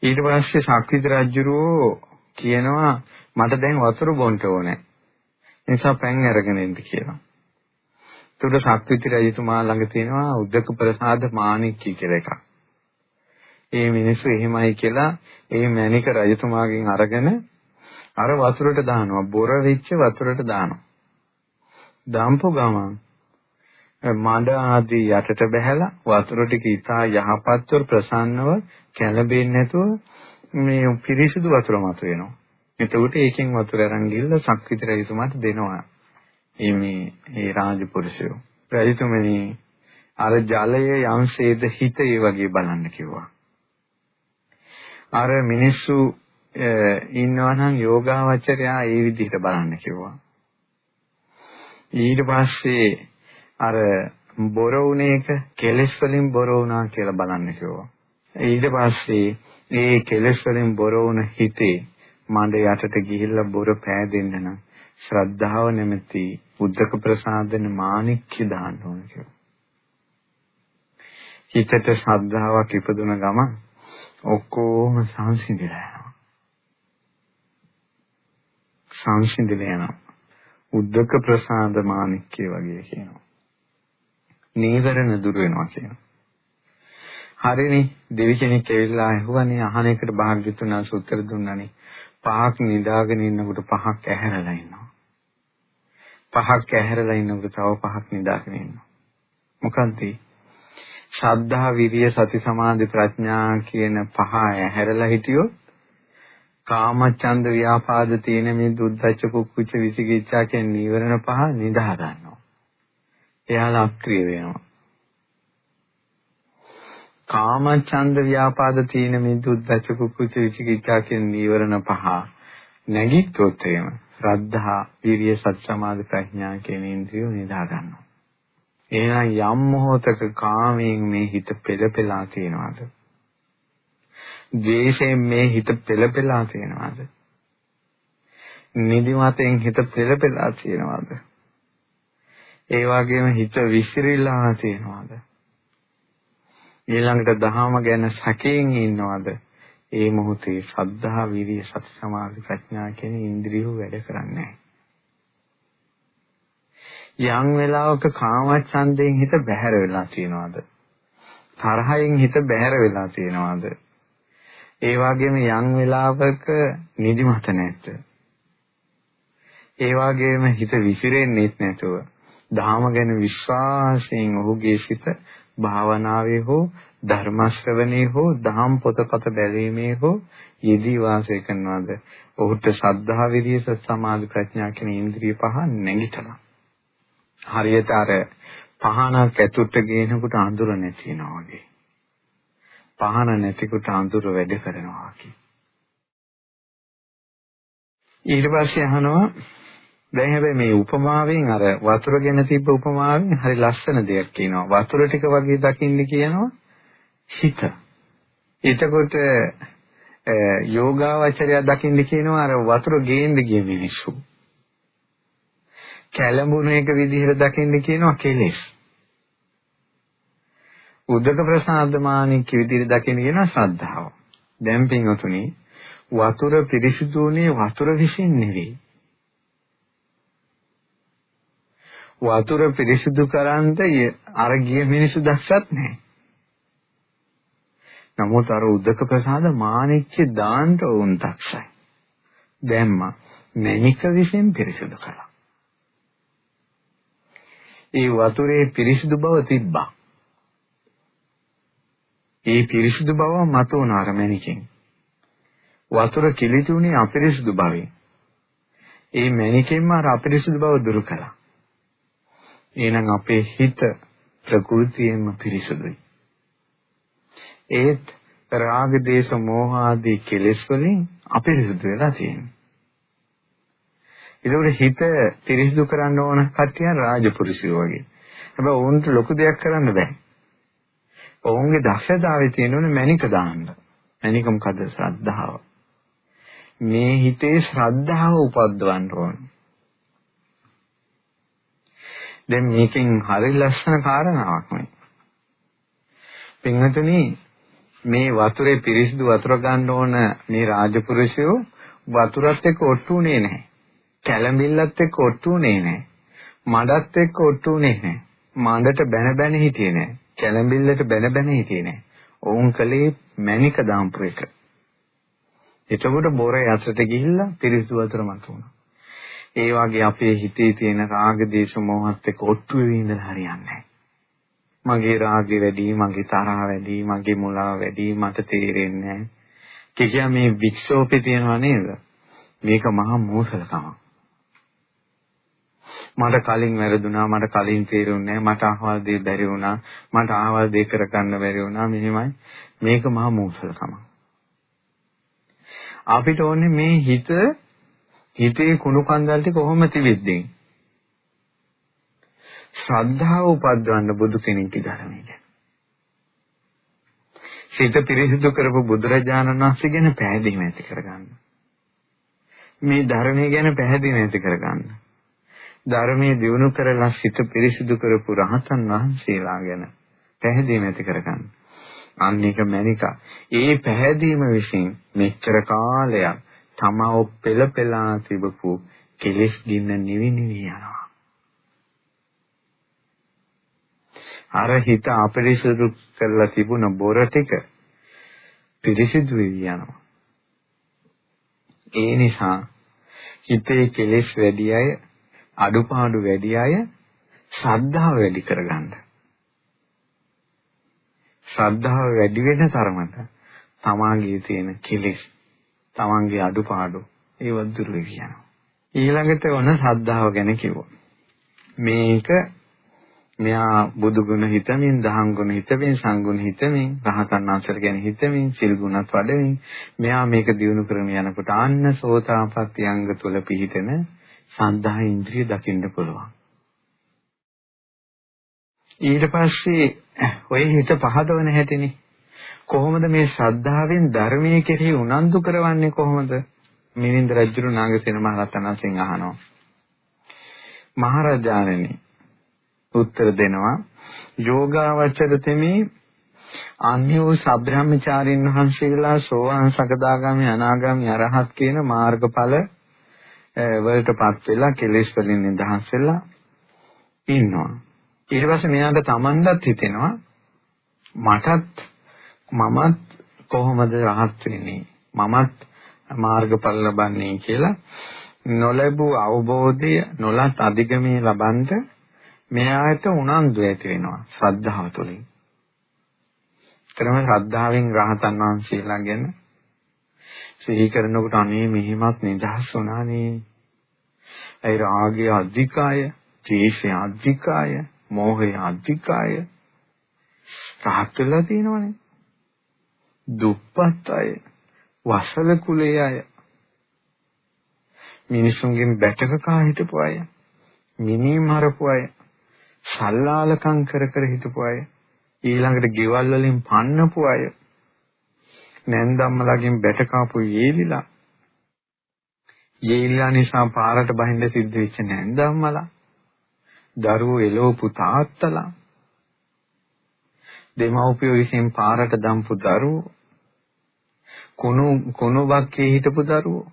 ඊට පස්සේ ශක්තිද රජුරෝ කියනවා මට දැන් වතුර බොන්න ඕනේ. නිසා පැන් අරගෙන ඉන්න කියලා. ඒකට ශක්තිති රජතුමා ළඟ තියෙනවා උද්දක ප්‍රසාද මාණික්කී කියලා එකක්. ඒ මිනිස්සු එහෙමයි කියලා ඒ මැණික රජතුමාගෙන් අරගෙන අර වතුරට දානවා. බොර වෙච්ච වතුරට දානවා. දාම්පු ගමන් මඩ ආදී යටට බහැලා වතුර ටික ඉතා යහපත්ව ප්‍රසන්නව කැළඹෙන්නේ නැතුව මේ පිරිසිදු වතුර මත වෙනවා. එතකොට ඒකෙන් වතුර අරන් ගිහලා සක්විති රජතුමාට දෙනවා. මේ මේ රාජපුරුෂයෝ. රජතුමනි අර ජලය යම්සේද හිත ඒ වගේ බලන්න කිව්වා. අර මිනිස්සු ඉන්නවා නම් යෝගාවචරයා ඒ විදිහට බලන්න කිව්වා. ඊට පස්සේ අර බොර වුණේක කෙලෙස් වලින් බොර වුණා කියලා බලන්න කිව්වා. ඊට පස්සේ ඒ කෙලෙස් වලින් බොර වුණ හිතේ මඩ යටට ගිහිල්ලා බොර පෑදෙන්න නම් ශ්‍රද්ධාව නැමැති බුද්ධක ප්‍රසාදන මාණික්‍ය දාන්න ඕන කියලා. හිතට ශ්‍රද්ධාවක් ඉපදුන ගම ඔක්කොම සංසිඳිලා යනවා. සංසිඳිලා යනවා. උද්දක ප්‍රසාද මාණික්‍ය වගේ කියනවා. නීවරණ දුර වෙනවා කියනවා. හරිනේ දෙවි කෙනෙක් ඇවිල්ලා ඇහුවනේ අහන එකට භාග්‍යතුන් වහන්සේ උත්තර දුන්නානේ පහක් නිදාගෙන ඉන්නකොට පහක් ඇහැරලා ඉන්නවා. පහක් ඇහැරලා ඉන්නකොට තව පහක් නිදාගෙන ඉන්නවා. මොකන්ද ශ්‍රද්ධා විරිය සති සමාධි ප්‍රඥා කියන පහ ඇහැරලා හිටියොත් කාමචන්ද ව්‍යාපාද තියෙන මේ දුද්දච්ච කුක්කුච්ච විසිකිච්ඡා කියන නීවරණ පහ නිදා ගන්නවා. එයාලා අක්‍රිය වෙනවා. කාමචන්ද ව්‍යාපාද තියෙන මේ දුද්දච්ච කුක්කුච්ච විචිකිච්ඡා කියන නීවරණ පහ නැගිට්ටොත් එහෙම ශ්‍රද්ධා, විරිය, සත් සමාධි ප්‍රඥා කියන ඉන්ද්‍රියෝ නිදා ගන්නවා. එහෙනම් යම් මොහොතක කාමයෙන් මේ හිත පෙළපෙලා තියෙනවද? ද්වේෂයෙන් මේ හිත පෙළපෙලා තියෙනවද? නිදිමතෙන් හිත පෙළපෙලා තියෙනවද? ඒ වගේම හිත විසිරීලා තියෙනවද? ඊළඟට දහම ගැන සැකයෙන් ඉන්නවද? ඒ මොහොතේ සද්ධා, විරිය, සති, සමාධි, ප්‍රඥා කියන ඉන්ද්‍රියෝ වැඩ කරන්නේ යම් වෙලාවක කාමච්ඡන්දයෙන් හිත බැහැර වෙලා තියෙනවද? තරහයෙන් හිත බැහැර වෙලා තියෙනවද? ඒ වගේම යම් වෙලාවක නිදිමත නැද්ද? ඒ වගේම හිත විසිරෙන්නේ නැතුව ධාම ගැන විශ්වාසයෙන් ඔහුගේ සිත භාවනාවේ හෝ ධර්ම ශ්‍රවණේ හෝ දහම් පොතපත බැලීමේ හෝ යෙදී වාසය කරනවාද? ඔහුට සද්ධා විරිය සමාධි ප්‍රඥා කියන ඉන්ද්‍රිය පහ නැගිටලා. හරියට අර පහනක් ඇතුළට ගේනකොට අඳුර නැතිනවා වගේ. පහන නැතිකොට අඳුර වැඩ කරනවා වගේ ඊට පස්සේ අහනවා දැන් හැබැයි මේ උපමාවෙන් අර වතුර ගැන තිබ්බ උපමාවෙන් හරි ලස්සන දෙයක් කියනවා. වතුර ටික වගේ දකින්න කියනවා හිත. එතකොට යෝගාවචරය දකින්න කියනවා අර වතුර ගේන්න ගිය මිනිස්සු. කැළඹුණ එක විදිහට දකින්න කියනවා කෙලෙස්. උදක ප්‍රසාදමානික විදිහට දකින්න කියනවා ශ්‍රද්ධාව. දැන් පින්වතුනි වතුර පිරිසිදුුනේ වතුර විසින් නෙවෙයි. වතුර පිරිසිදු කරන්ද අර ගිය මිනිස්සු දැක්සත් නැහැ. නමුත් අර උදක ප්‍රසාද මාණික්‍ය දාන්න උන් දක්ෂයි. දැම්මා මණික විසින් පිරිසිදු කළා. ඒ වතුරේ පිරිසිදු බව තිබ්බා. ඒ පිරිසිදු බව මතුවන අර මණිකෙන්. වතුර කිලිතුනේ අපිරිසිදු බවෙන්. ඒ මණිකෙන්ම අර අපිරිසිදු බව දුරු කළා. එහෙනම් අපේ හිත ප්‍රകൃතියෙන්ම පිරිසුදුයි. ඒත් රාග දේශ මොහ ආදී කෙලෙස් වලින් අපිරිසුදු වෙලා තියෙනවා. ඒකෝට හිත පිරිසිදු කරන්න ඕන කට්ටිය රාජපුරුෂයෝ වගේ. හැබැයි ඔවුන්ට ලොකු දෙයක් කරන්න බෑ. ඔවුන්ගේ දක්ෂතාවය තියෙනුනේ මණික දාන්න. මණික මොකද ශ්‍රද්ධාව. මේ හිතේ ශ්‍රද්ධාව උපද්දවන්න ඕන. දැන් මේකෙන් හරි ලස්සන කාරණාවක් මේ. පින්වතුනි මේ වතුරේ පිරිසිදු වතුර ගන්න ඕන මේ රාජපුරුෂයෝ වතුරත් එක්ක ඔට්ටුුනේ නැහැ. කැළඹිල්ලත් එක්ක ඔට්ටුුනේ නැහැ. මඩත් එක්ක ඔට්ටුුනේ නැහැ. මඩට බැන බැන හිටියේ නැහැ. කැළඹිල්ලට බැන බැන හිටියේ නැහැ. ඔවුන් කලේ මැණික දාම්පු එක. එතකොට බොර යටට ගිහිල්ලා පිරිසිදු වතුර මතුණා. ඒ වගේ අපේ හිතේ තියෙන රාග දේශ මොහත් එක්ක ඔට්ටු වෙවි ඉඳලා හරියන්නේ මගේ රාගය වැඩි, මගේ තරහ වැඩි, මගේ මුලාව වැඩි මට තේරෙන්නේ නැහැ. කියා මේ වික්ෂෝපේ තියෙනව නේද? මේක මහා මෝසලකමක්. මට කලින් වැරදුනා මට කලින් තේරුන්නේ මට අහවල් දෙය බැරි වුණා මට අහවල් දෙය කරගන්න බැරි වුණා මෙහෙමයි මේක මහා මෝසලකම අපිට ඕනේ මේ හිත හිතේ කුණු කන්දල් ටික කොහොම තිබෙද්දී ශ්‍රද්ධාව උපද්දවන්න බුදු කෙනෙක්ගේ ධර්මයේ සිත පිරිසිදු කරපු බුදුරජාණන් වහන්සේ ගැන පැහැදිලිව ඇති කරගන්න. මේ ධර්මයේ ගැන පැහැදිලිව ඇති කරගන්න. ධර්මයේ දිනු කරලා සිත පිරිසිදු කරපු රහතන් වහන්සේලා ගැන පැහැදිලිව ඇති කරගන්න. අන්න ඒක මැනික. ඒ පැහැදීම විසින් මෙච්චර කාලයක් තමව පෙළ පෙළා තිබපු කෙලෙස් ගින්න නිවි නිවි යනවා. අර හිත අපරිසුදු කරලා තිබුණ බොර ටික පිරිසිදු වෙවි යනවා. ඒ නිසා හිතේ කෙලෙස් වැඩි අය අඩුපාඩු වැඩි අය ශ්‍රද්ධාව වැඩි කරගන්න. ශ්‍රද්ධාව වැඩි වෙන තරමට තමාගේ තියෙන කෙලෙස්, තමාගේ අඩුපාඩු ඒව දුරු වෙනවා. ඊළඟට ඔන්න ශ්‍රද්ධාව ගැන කිව්වා. මේක මෙයා බුදු ගුණ හිතමින්, දහම් ගුණ හිතමින්, සංගුණ හිතමින්, රහතන් වහන්සේලා ගැන හිතමින්, සිල් ගුණත් වඩමින් මෙයා මේක දිනු කරගෙන යනකොට ආන්න සෝතාපට්ටි අංග තුල පිහිටෙන සද්ධා ඉන්ද්‍රිය දකින්න පුළුවන්. ඊට පස්සේ ඔය හිත පහදවන හැටිනේ කොහොමද මේ ශ්‍රද්ධාවෙන් ධර්මයේ කෙරෙහි උනන්දු කරවන්නේ කොහොමද? මිනින්ද රජුරු නාගසේන මහ රහතන් වහන්සේගෙන් අහනවා. මහරජාණෙනි උත්තර දෙනවා යෝගාවචර තෙමේ අන්‍ය වූ සබ්‍රහ්මචාරින් වහන්සේලා සෝවාන් සකදාගාමි අනාගාමි අරහත් කියන මාර්ගඵල වලටපත් වෙලා කෙලෙස් වලින් නිදහස් වෙලා ඉන්නවා ඊට පස්සේ මෙයාට තමන්වත් හිතෙනවා මටත් මමත් කොහොමද රහත් වෙන්නේ මමත් මාර්ගඵල ලබන්නේ කියලා නොලැබූ අවබෝධය නොලත් අධිගමී ලබන්ට මෙයාට උනන්දු ඇති වෙනවා ශ්‍රද්ධාව තුළින්. ක්‍රම ශ්‍රද්ධාවෙන් රහතන් වහන්සේලා ගැන සිහි කරනකොට අනේ මෙහිමත් නිදහස් වුණානේ. ඒ රාගය අධිකාය, ද්වේෂය අධිකාය, මෝහය අධිකාය. රහත් වෙලා තියෙනවනේ. දුප්පත් අය, වසල කුලයේ අය, මිනිසුන්ගෙන් බැටක කා හිටපු අය, මිනී මරපු අය, සල්ලාලකම් කර කර හිටපු අය ඊළඟට ගෙවල් වලින් පන්නපු අය නැන්දම්මලගෙන් බැට කාපු යේලිලා යේලිලා නිසා පාරට බහින්න සිද්ධ වෙච්ච නැන්දම්මලා දරුවෝ එළවපු තාත්තලා දෙමව්පියෝ විසින් පාරට දම්පු දරුවෝ කුණු කුණු බක්කේ හිටපු දරුවෝ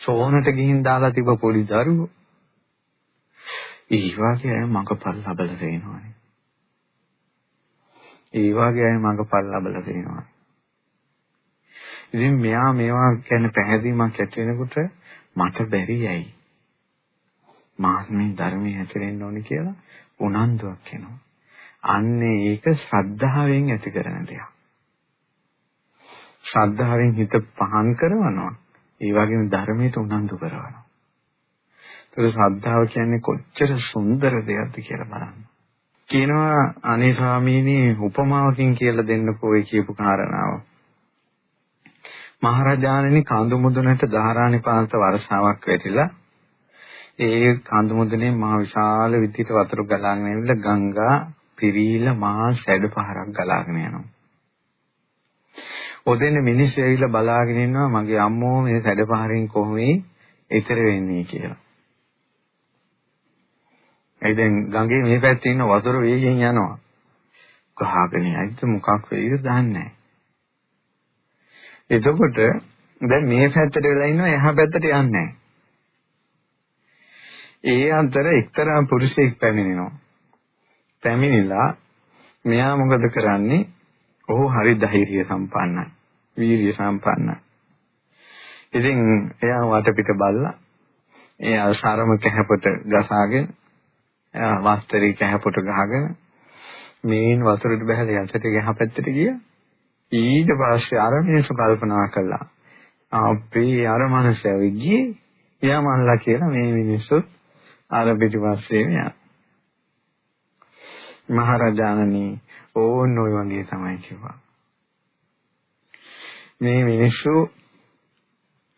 සෝනට ගිහින් දාලා තිබ්බ පොඩි දරුවෝ ඒ වාගේ අය මඟපල් ලබලා තියෙනවානේ. ඒ වාගේ අය මඟපල් ලබලා තියෙනවා. ඉතින් මෙයා මේවා ගැන පැහැදීමක් ඇති වෙනකොට මට බැරි ඇයි? මාත් මේ ධර්මයේ හැතරෙන්න ඕනේ කියලා උනන්දුවක් එනවා. අන්නේ ඒක ශ්‍රද්ධාවෙන් ඇති කරන දෙයක්. ශ්‍රද්ධාවෙන් හිත පහන් කරනවා. ඒ වගේම ධර්මයට උනන්දු කරනවා. ඒක ශ්‍රද්ධාව කියන්නේ කොච්චර සුන්දර දෙයක්ද කියලා බලන්න. කියනවා අනේ ස්වාමීනි උපමාවකින් කියලා දෙන්නකෝ ඒ කියපු කාරණාව. මහරජාණනි කඳු මුදුනට ධාරානිපාත වර්ෂාවක් වැටිලා ඒ කඳු මුදුනේ මහ විශාල විදිහට වතුර ගලාගෙන ඇවිල්ලා ගංගා පිරීලා මහා සැඩ පහරක් ගලාගෙන යනවා. ඔතෙන් මිනිස්සු ඇවිල්ලා බලාගෙන ඉන්නවා මගේ අම්මෝ මේ සැඩ පහරින් කොහොමද ඊතර වෙන්නේ කියලා. ඒ දැන් ගඟේ මේ පැත්තේ ඉන්න වතුර වේගෙන් යනවා. ගහගෙන යයිද මොකක් වෙයිද දන්නේ නැහැ. එතකොට දැන් මේ පැත්තට වෙලා ඉන්නවා එහා පැත්තට යන්නේ නැහැ. ඒ අතර එක්තරා පුරුෂයෙක් පැමිණෙනවා. පැමිණිලා මෙයා මොකද කරන්නේ? ඔහු හරි ධෛර්ය සම්පන්නයි. වීරිය සම්පන්නයි. ඉතින් එයා වටපිට බලලා එයා සරම කැහපොට ගසාගෙන එයා වස්ත්‍රී කැහපොට ගහගෙන මේන් වතුරට බහලා යටට ගහපැත්තට ගියා. ඊට පස්සේ අර මිනිස්සු කල්පනා කළා. අපේ අර මනුස්සයා ගියේ එයා මල්ලා කියලා මේ මිනිස්සුත් අර පිටිපස්සේ යනවා. මහරජාණනි ඕන් ඔය වගේ තමයි කිව්වා. මේ මිනිස්සු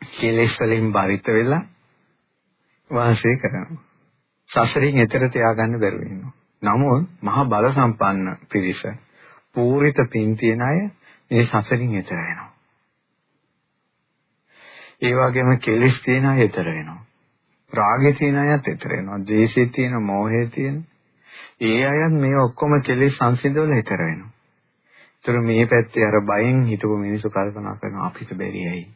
කෙලෙස් වලින් බරිත වෙලා වාසය කරනවා. සසරින් එතර තියාගන්න බැරුව ඉන්නවා. නමුත් මහ බල සම්පන්න පිරිස පූරිත පින් තියන අය මේ සසරින් එතර වෙනවා. ඒ වගේම කෙලෙස් තියෙන අය එතර වෙනවා. රාගය තියෙන අයත් එතර වෙනවා. ද්වේෂය තියෙන, මෝහය තියෙන. ඒ අයත් මේ ඔක්කොම කෙලෙස් සංසිඳවල එතර වෙනවා. ඒතර මේ පැත්තේ අර බයෙන් හිටපු මිනිස්සු කල්පනා කරනවා අපිට බැරි ඇයි?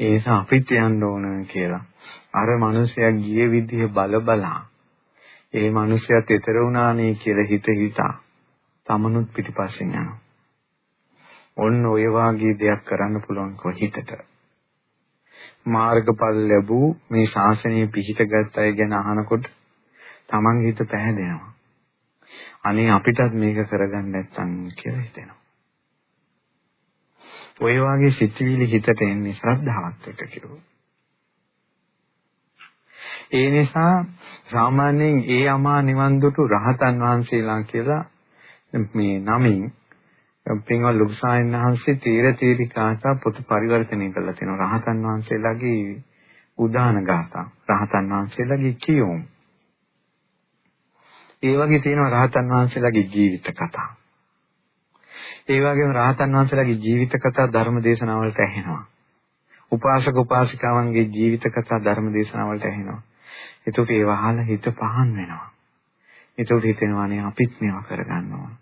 ඒ නිසා අපිත් යන්න ඕන කියලා. අර මිනිසයා ගිය විදිහ බල බලා ඒ මිනිසයාත් ඊතර වුණානේ කියලා හිත හිතා තමනුත් පිටිපස්සෙන් යනවා. ඔන්න ඔය වාගේ දෙයක් කරන්න පුළුවන් කොහිතට. මාර්ගඵල ලැබූ මේ ශාසනය පිහිටගත් අය ගැන අහනකොට තමන්ගේ හිත පැහැදෙනවා. අනේ අපිටත් මේක කරගන්න නැත්තම් කියලා හිතෙනවා. ඔය වාගේ සිතුවිලි හිතට එන්නේ ශ්‍රද්ධාවත් එක්ක කිරුවොත්. ඒ නිසා සාමාන්‍යයෙන් ඒ අමා නිවන් දුටු රහතන් වහන්සේලා කියලා මේ නමින් පින්වත් ලුක්සායන් වහන්සේ තීර තීරිකාසා පොත පරිවර්තනය කරලා තියෙනවා රහතන් වහන්සේලාගේ උදාන ගාථා රහතන් වහන්සේලාගේ කියුම් ඒ වගේ තියෙනවා රහතන් වහන්සේලාගේ ජීවිත කතා ඒ වගේම රහතන් වහන්සේලාගේ ජීවිත කතා ධර්ම දේශනාවලට ඇහෙනවා. උපාසක උපාසිකාවන්ගේ ජීවිත කතා ධර්ම දේශනාවලට ඇහෙනවා. ඒකට ඒව අහලා හිත පහන් වෙනවා. ඒකට හිතෙනවානේ අපිත් මේවා කරගන්න ඕන.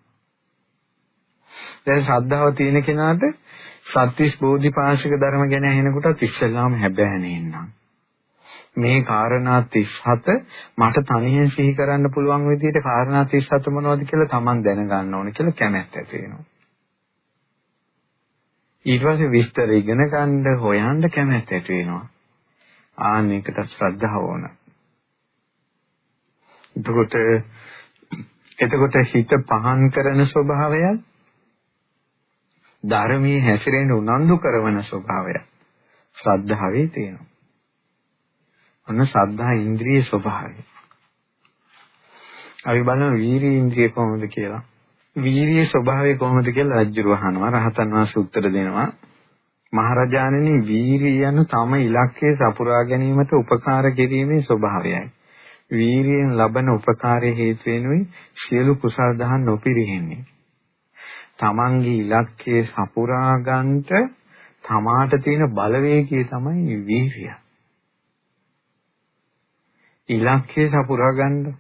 දැන් ශ්‍රද්ධාව තියෙන කෙනාට සත්‍විස් බෝධිපාශික ධර්ම ගැන ඇහෙනකොටත් ඉස්සෙල්ලාම හැබෑනේ නං. මේ කාරණා 37 මට තනියෙන් සිහි කරන්න පුළුවන් විදිහට කාරණා 37 මොනවද කියලා Taman දැනගන්න ඕනේ කියලා කැමැත්ත ඇති වෙනවා. ඊට පස්සේ විස්තර ඉගෙන ගන්න හොයන්න කැමැත්ත ඇති වෙනවා. ආන්න ඒකට ශ්‍රද්ධාව ඕන. එතකොට එතකොට හිත පහන් කරන ස්වභාවය ධර්මයේ හැසිරෙන්න උනන්දු කරන ස්වභාවය ශ්‍රද්ධාවේ තියෙනවා. අන්න ශ්‍රද්ධා ඉන්ද්‍රිය ස්වභාවය. අපි බලමු වීර්ය ඉන්ද්‍රිය කොහොමද කියලා. වීරිය ස්වභාවය කොහොමද කියලා රජුව අහනවා රහතන් වහන්සේ උත්තර දෙනවා මහරජාණෙනි වීරිය යන තම ඉලක්කය සපුරා ගැනීමට උපකාර කිරීමේ ස්වභාවයයි වීරියෙන් ලබන උපකාරයේ හේතු වෙනුයි සියලු කුසල් දහම් නොපිරිහෙන්නේ තමන්ගේ ඉලක්කය සපුරා ගන්නට තමාට තියෙන බලවේගය තමයි වීරිය ඉලක්කය සපුරා ගන්න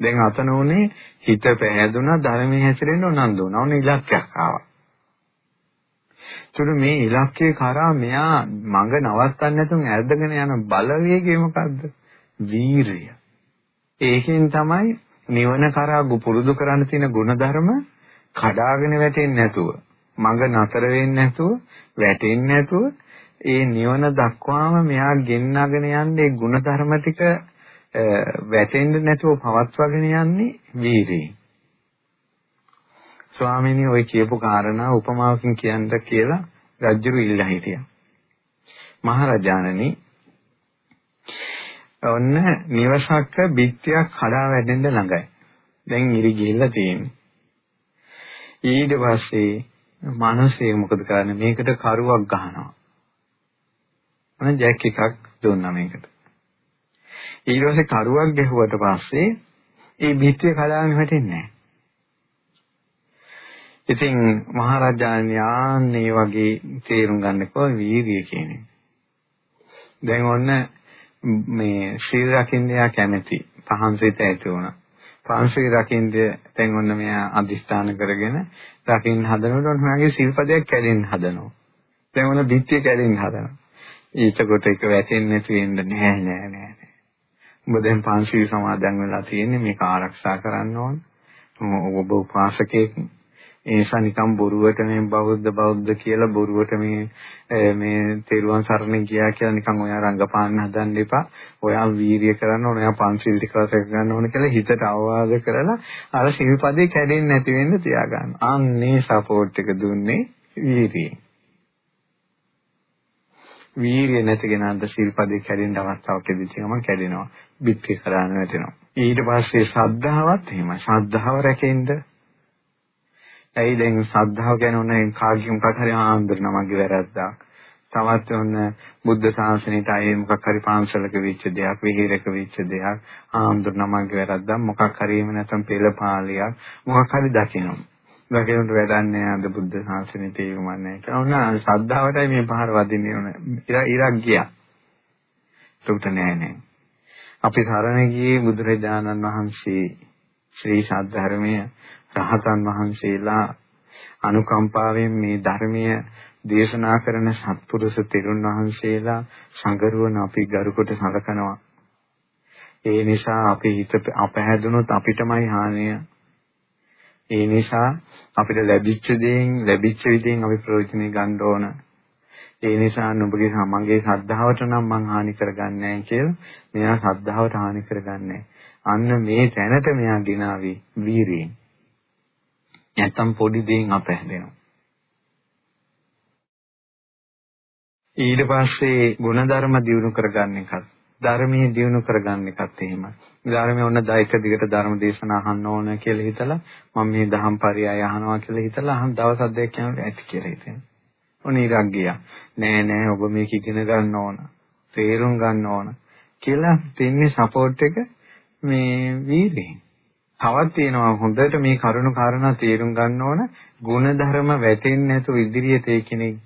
දැන් අතන උනේ හිත පෑදුනා ධර්මයේ හැසිරෙන්න උනන්දු වුණා. ඔන්න ඉලක්කයක් ආවා. ඒතර මේ ඉලක්කේ කරා මෙයා මඟ නවත්තන්න නැතුන් ඇද්දගෙන යන බලවේගය මොකද්ද? වීරිය. ඒකෙන් තමයි නිවන කරා පුරුදු කරන්න තියෙන ಗುಣධර්ම කඩාගෙන වැටෙන්නේ නැතුව මඟ නතර වෙන්නේ නැතුව වැටෙන්නේ නැතුව ඒ නිවන දක්වාම මෙයා ගෙන්නගෙන යන්නේ ಗುಣධර්ම ටික වැටෙන්න නැතුව පවත්වාගෙන යන්නේ වීරිය. ස්වාමීනි ඔය කියපු කාරණා උපමාවකින් කියන්න කියලා රජුරු ඉල්ලා හිටියා. මහරජාණනි ඔන්න නිවසක බිත්තියක් කඩා වැටෙන්න ළඟයි. දැන් ඉරි ගිහිල්ලා තියෙන්නේ. ඊට පස්සේ මිනිස්සේ මොකද කරන්නේ මේකට කරුවක් ගහනවා. මොන ජැක් එකක් දුන්නා මේකට. ඊට පස්සේ කරුවක් ගැහුවට පස්සේ ඒ බිත්තිය කඩාගෙන වැටෙන්නේ නැහැ. ඉතින් මහරජාණන් යාන්නේ වගේ තේරුම් ගන්නකෝ වීරිය කියන්නේ. දැන් ඔන්න මේ ශීල රකින්න යා කැමැති පහන් සිත ඇති වුණා. පංශේ රකින්න දැන් ඔන්න මෙයා අදිස්ථාන කරගෙන රකින්න හදනකොට ඔන්න ඔයාගේ සිල්පදයක් කැඩෙන්න හදනවා. දැන් ඔන්න බිත්තිය කැඩෙන්න හදනවා. ඊටකොට එක වැටෙන්නේ නැති වෙන්න නෑ නෑ නෑ. ඔබ දැන් පංශීල සමාදන් වෙලා තියෙන්නේ මේක ආරක්ෂා කරන්න ඕන. ඔබ උපාසකෙක් ඒ නිසා නිකම් බොරුවට මේ බෞද්ධ බෞද්ධ කියලා බොරුවට මේ මේ තෙරුවන් සරණ ගියා කියලා නිකන් ඔයා රංගපාන්න හදන්න එපා. ඔයා වීරිය කරන්න ඕන, ඔයා පන්සිල් ටික රැක ගන්න ඕන කියලා හිතට අවවාද කරලා අර සිල්පදේ කැඩෙන්නේ නැති වෙන්න තියාගන්න. අන්නේ සපෝට් එක දුන්නේ වීරියෙන්. වීරිය නැති කෙනාට සිල්පදේ කැඩෙන්න අවස්ථාවක් ලැබෙච්ච ගමන් කැඩෙනවා. බිත්ති කරාන වැටෙනවා. ඊට පස්සේ ශ්‍රද්ධාවත් එහෙමයි. ශ්‍රද්ධාව රැකෙන්න ඇයි දැන් ශ්‍රද්ධාව ගැන ඕනේ කාගේ මොකක් හරි ආන්දර නමගේ වැරද්දක්. තවත් ඔන්න බුද්ධ ශාසනයට අය මොකක් හරි පාන්සලක වෙච්ච දෙයක්, විහිරක වෙච්ච දෙයක්, ආන්දර නමගේ වැරද්දක් මොකක් හරි එහෙම නැත්නම් පෙළපාලියක් මොකක් හරි දකිනවා. දකිනුට වැඩන්නේ අද බුද්ධ ශාසනයේ තේරුමන්නේ කියලා. ඔන්න ශ්‍රද්ධාවටයි මේ පහර වදින්නේ ඕන. ඉරක් ගියා. ඒකට නෑ නෑ. අපි සරණ ගියේ බුදුරජාණන් වහන්සේ ශ්‍රී සද්ධර්මයේ රහතන් වහන්සේලා අනුකම්පාවෙන් මේ ධර්මය දේශනා කරන සත්පුරුෂ තෙරුන් වහන්සේලා සංගරුවන අපි ගරුකොට සලකනවා. ඒ නිසා අපි හිත අපහැදුනොත් අපිටමයි හානිය. ඒ නිසා අපිට ලැබිච්ච දේෙන් ලැබිච්ච විදිහෙන් අපි ප්‍රයෝජනෙ ගන්න ඕන. ඒ නිසා නුඹගේ මගේ ශ්‍රද්ධාවට නම් මං හානි කරගන්නේ නැහැ කියලා මෙයා ශ්‍රද්ධාවට හානි කරගන්නේ. අන්න මේ තැනට මෙයා ගෙනාවේ වීරියෙන්. නැත්තම් පොඩි දෙයින් අප හැදෙනවා. ඊට පස්සේ ಗುಣධර්ම දියුණු කරගන්න එකත් ධර්මයේ දියුණු කරගන්න එකත් එහෙමයි. ධර්මයේ ඔන්න දෛක දිගට ධර්ම දේශනා අහන්න ඕන කියලා හිතලා මම මේ දහම් පරයය අහනවා කියලා හිතලා අහන් දවස් අධ්‍යයක් යනකොට ඇති කියලා හිතෙනවා. ඔන්න ඊරක් ගියා. නෑ නෑ ඔබ මේක ඉගෙන ගන්න ඕන. තේරුම් ගන්න ඕන කියලා දෙන්නේ සපෝට් එක මේ වීරයෙන්. තවත් තියෙනවා හොඳට මේ කරුණු කාරණා තේරුම් ගන්න ඕන ಗುಣධර්ම වැටෙන්නේ නැතුව ඉදිරියට ඒ කෙනෙක්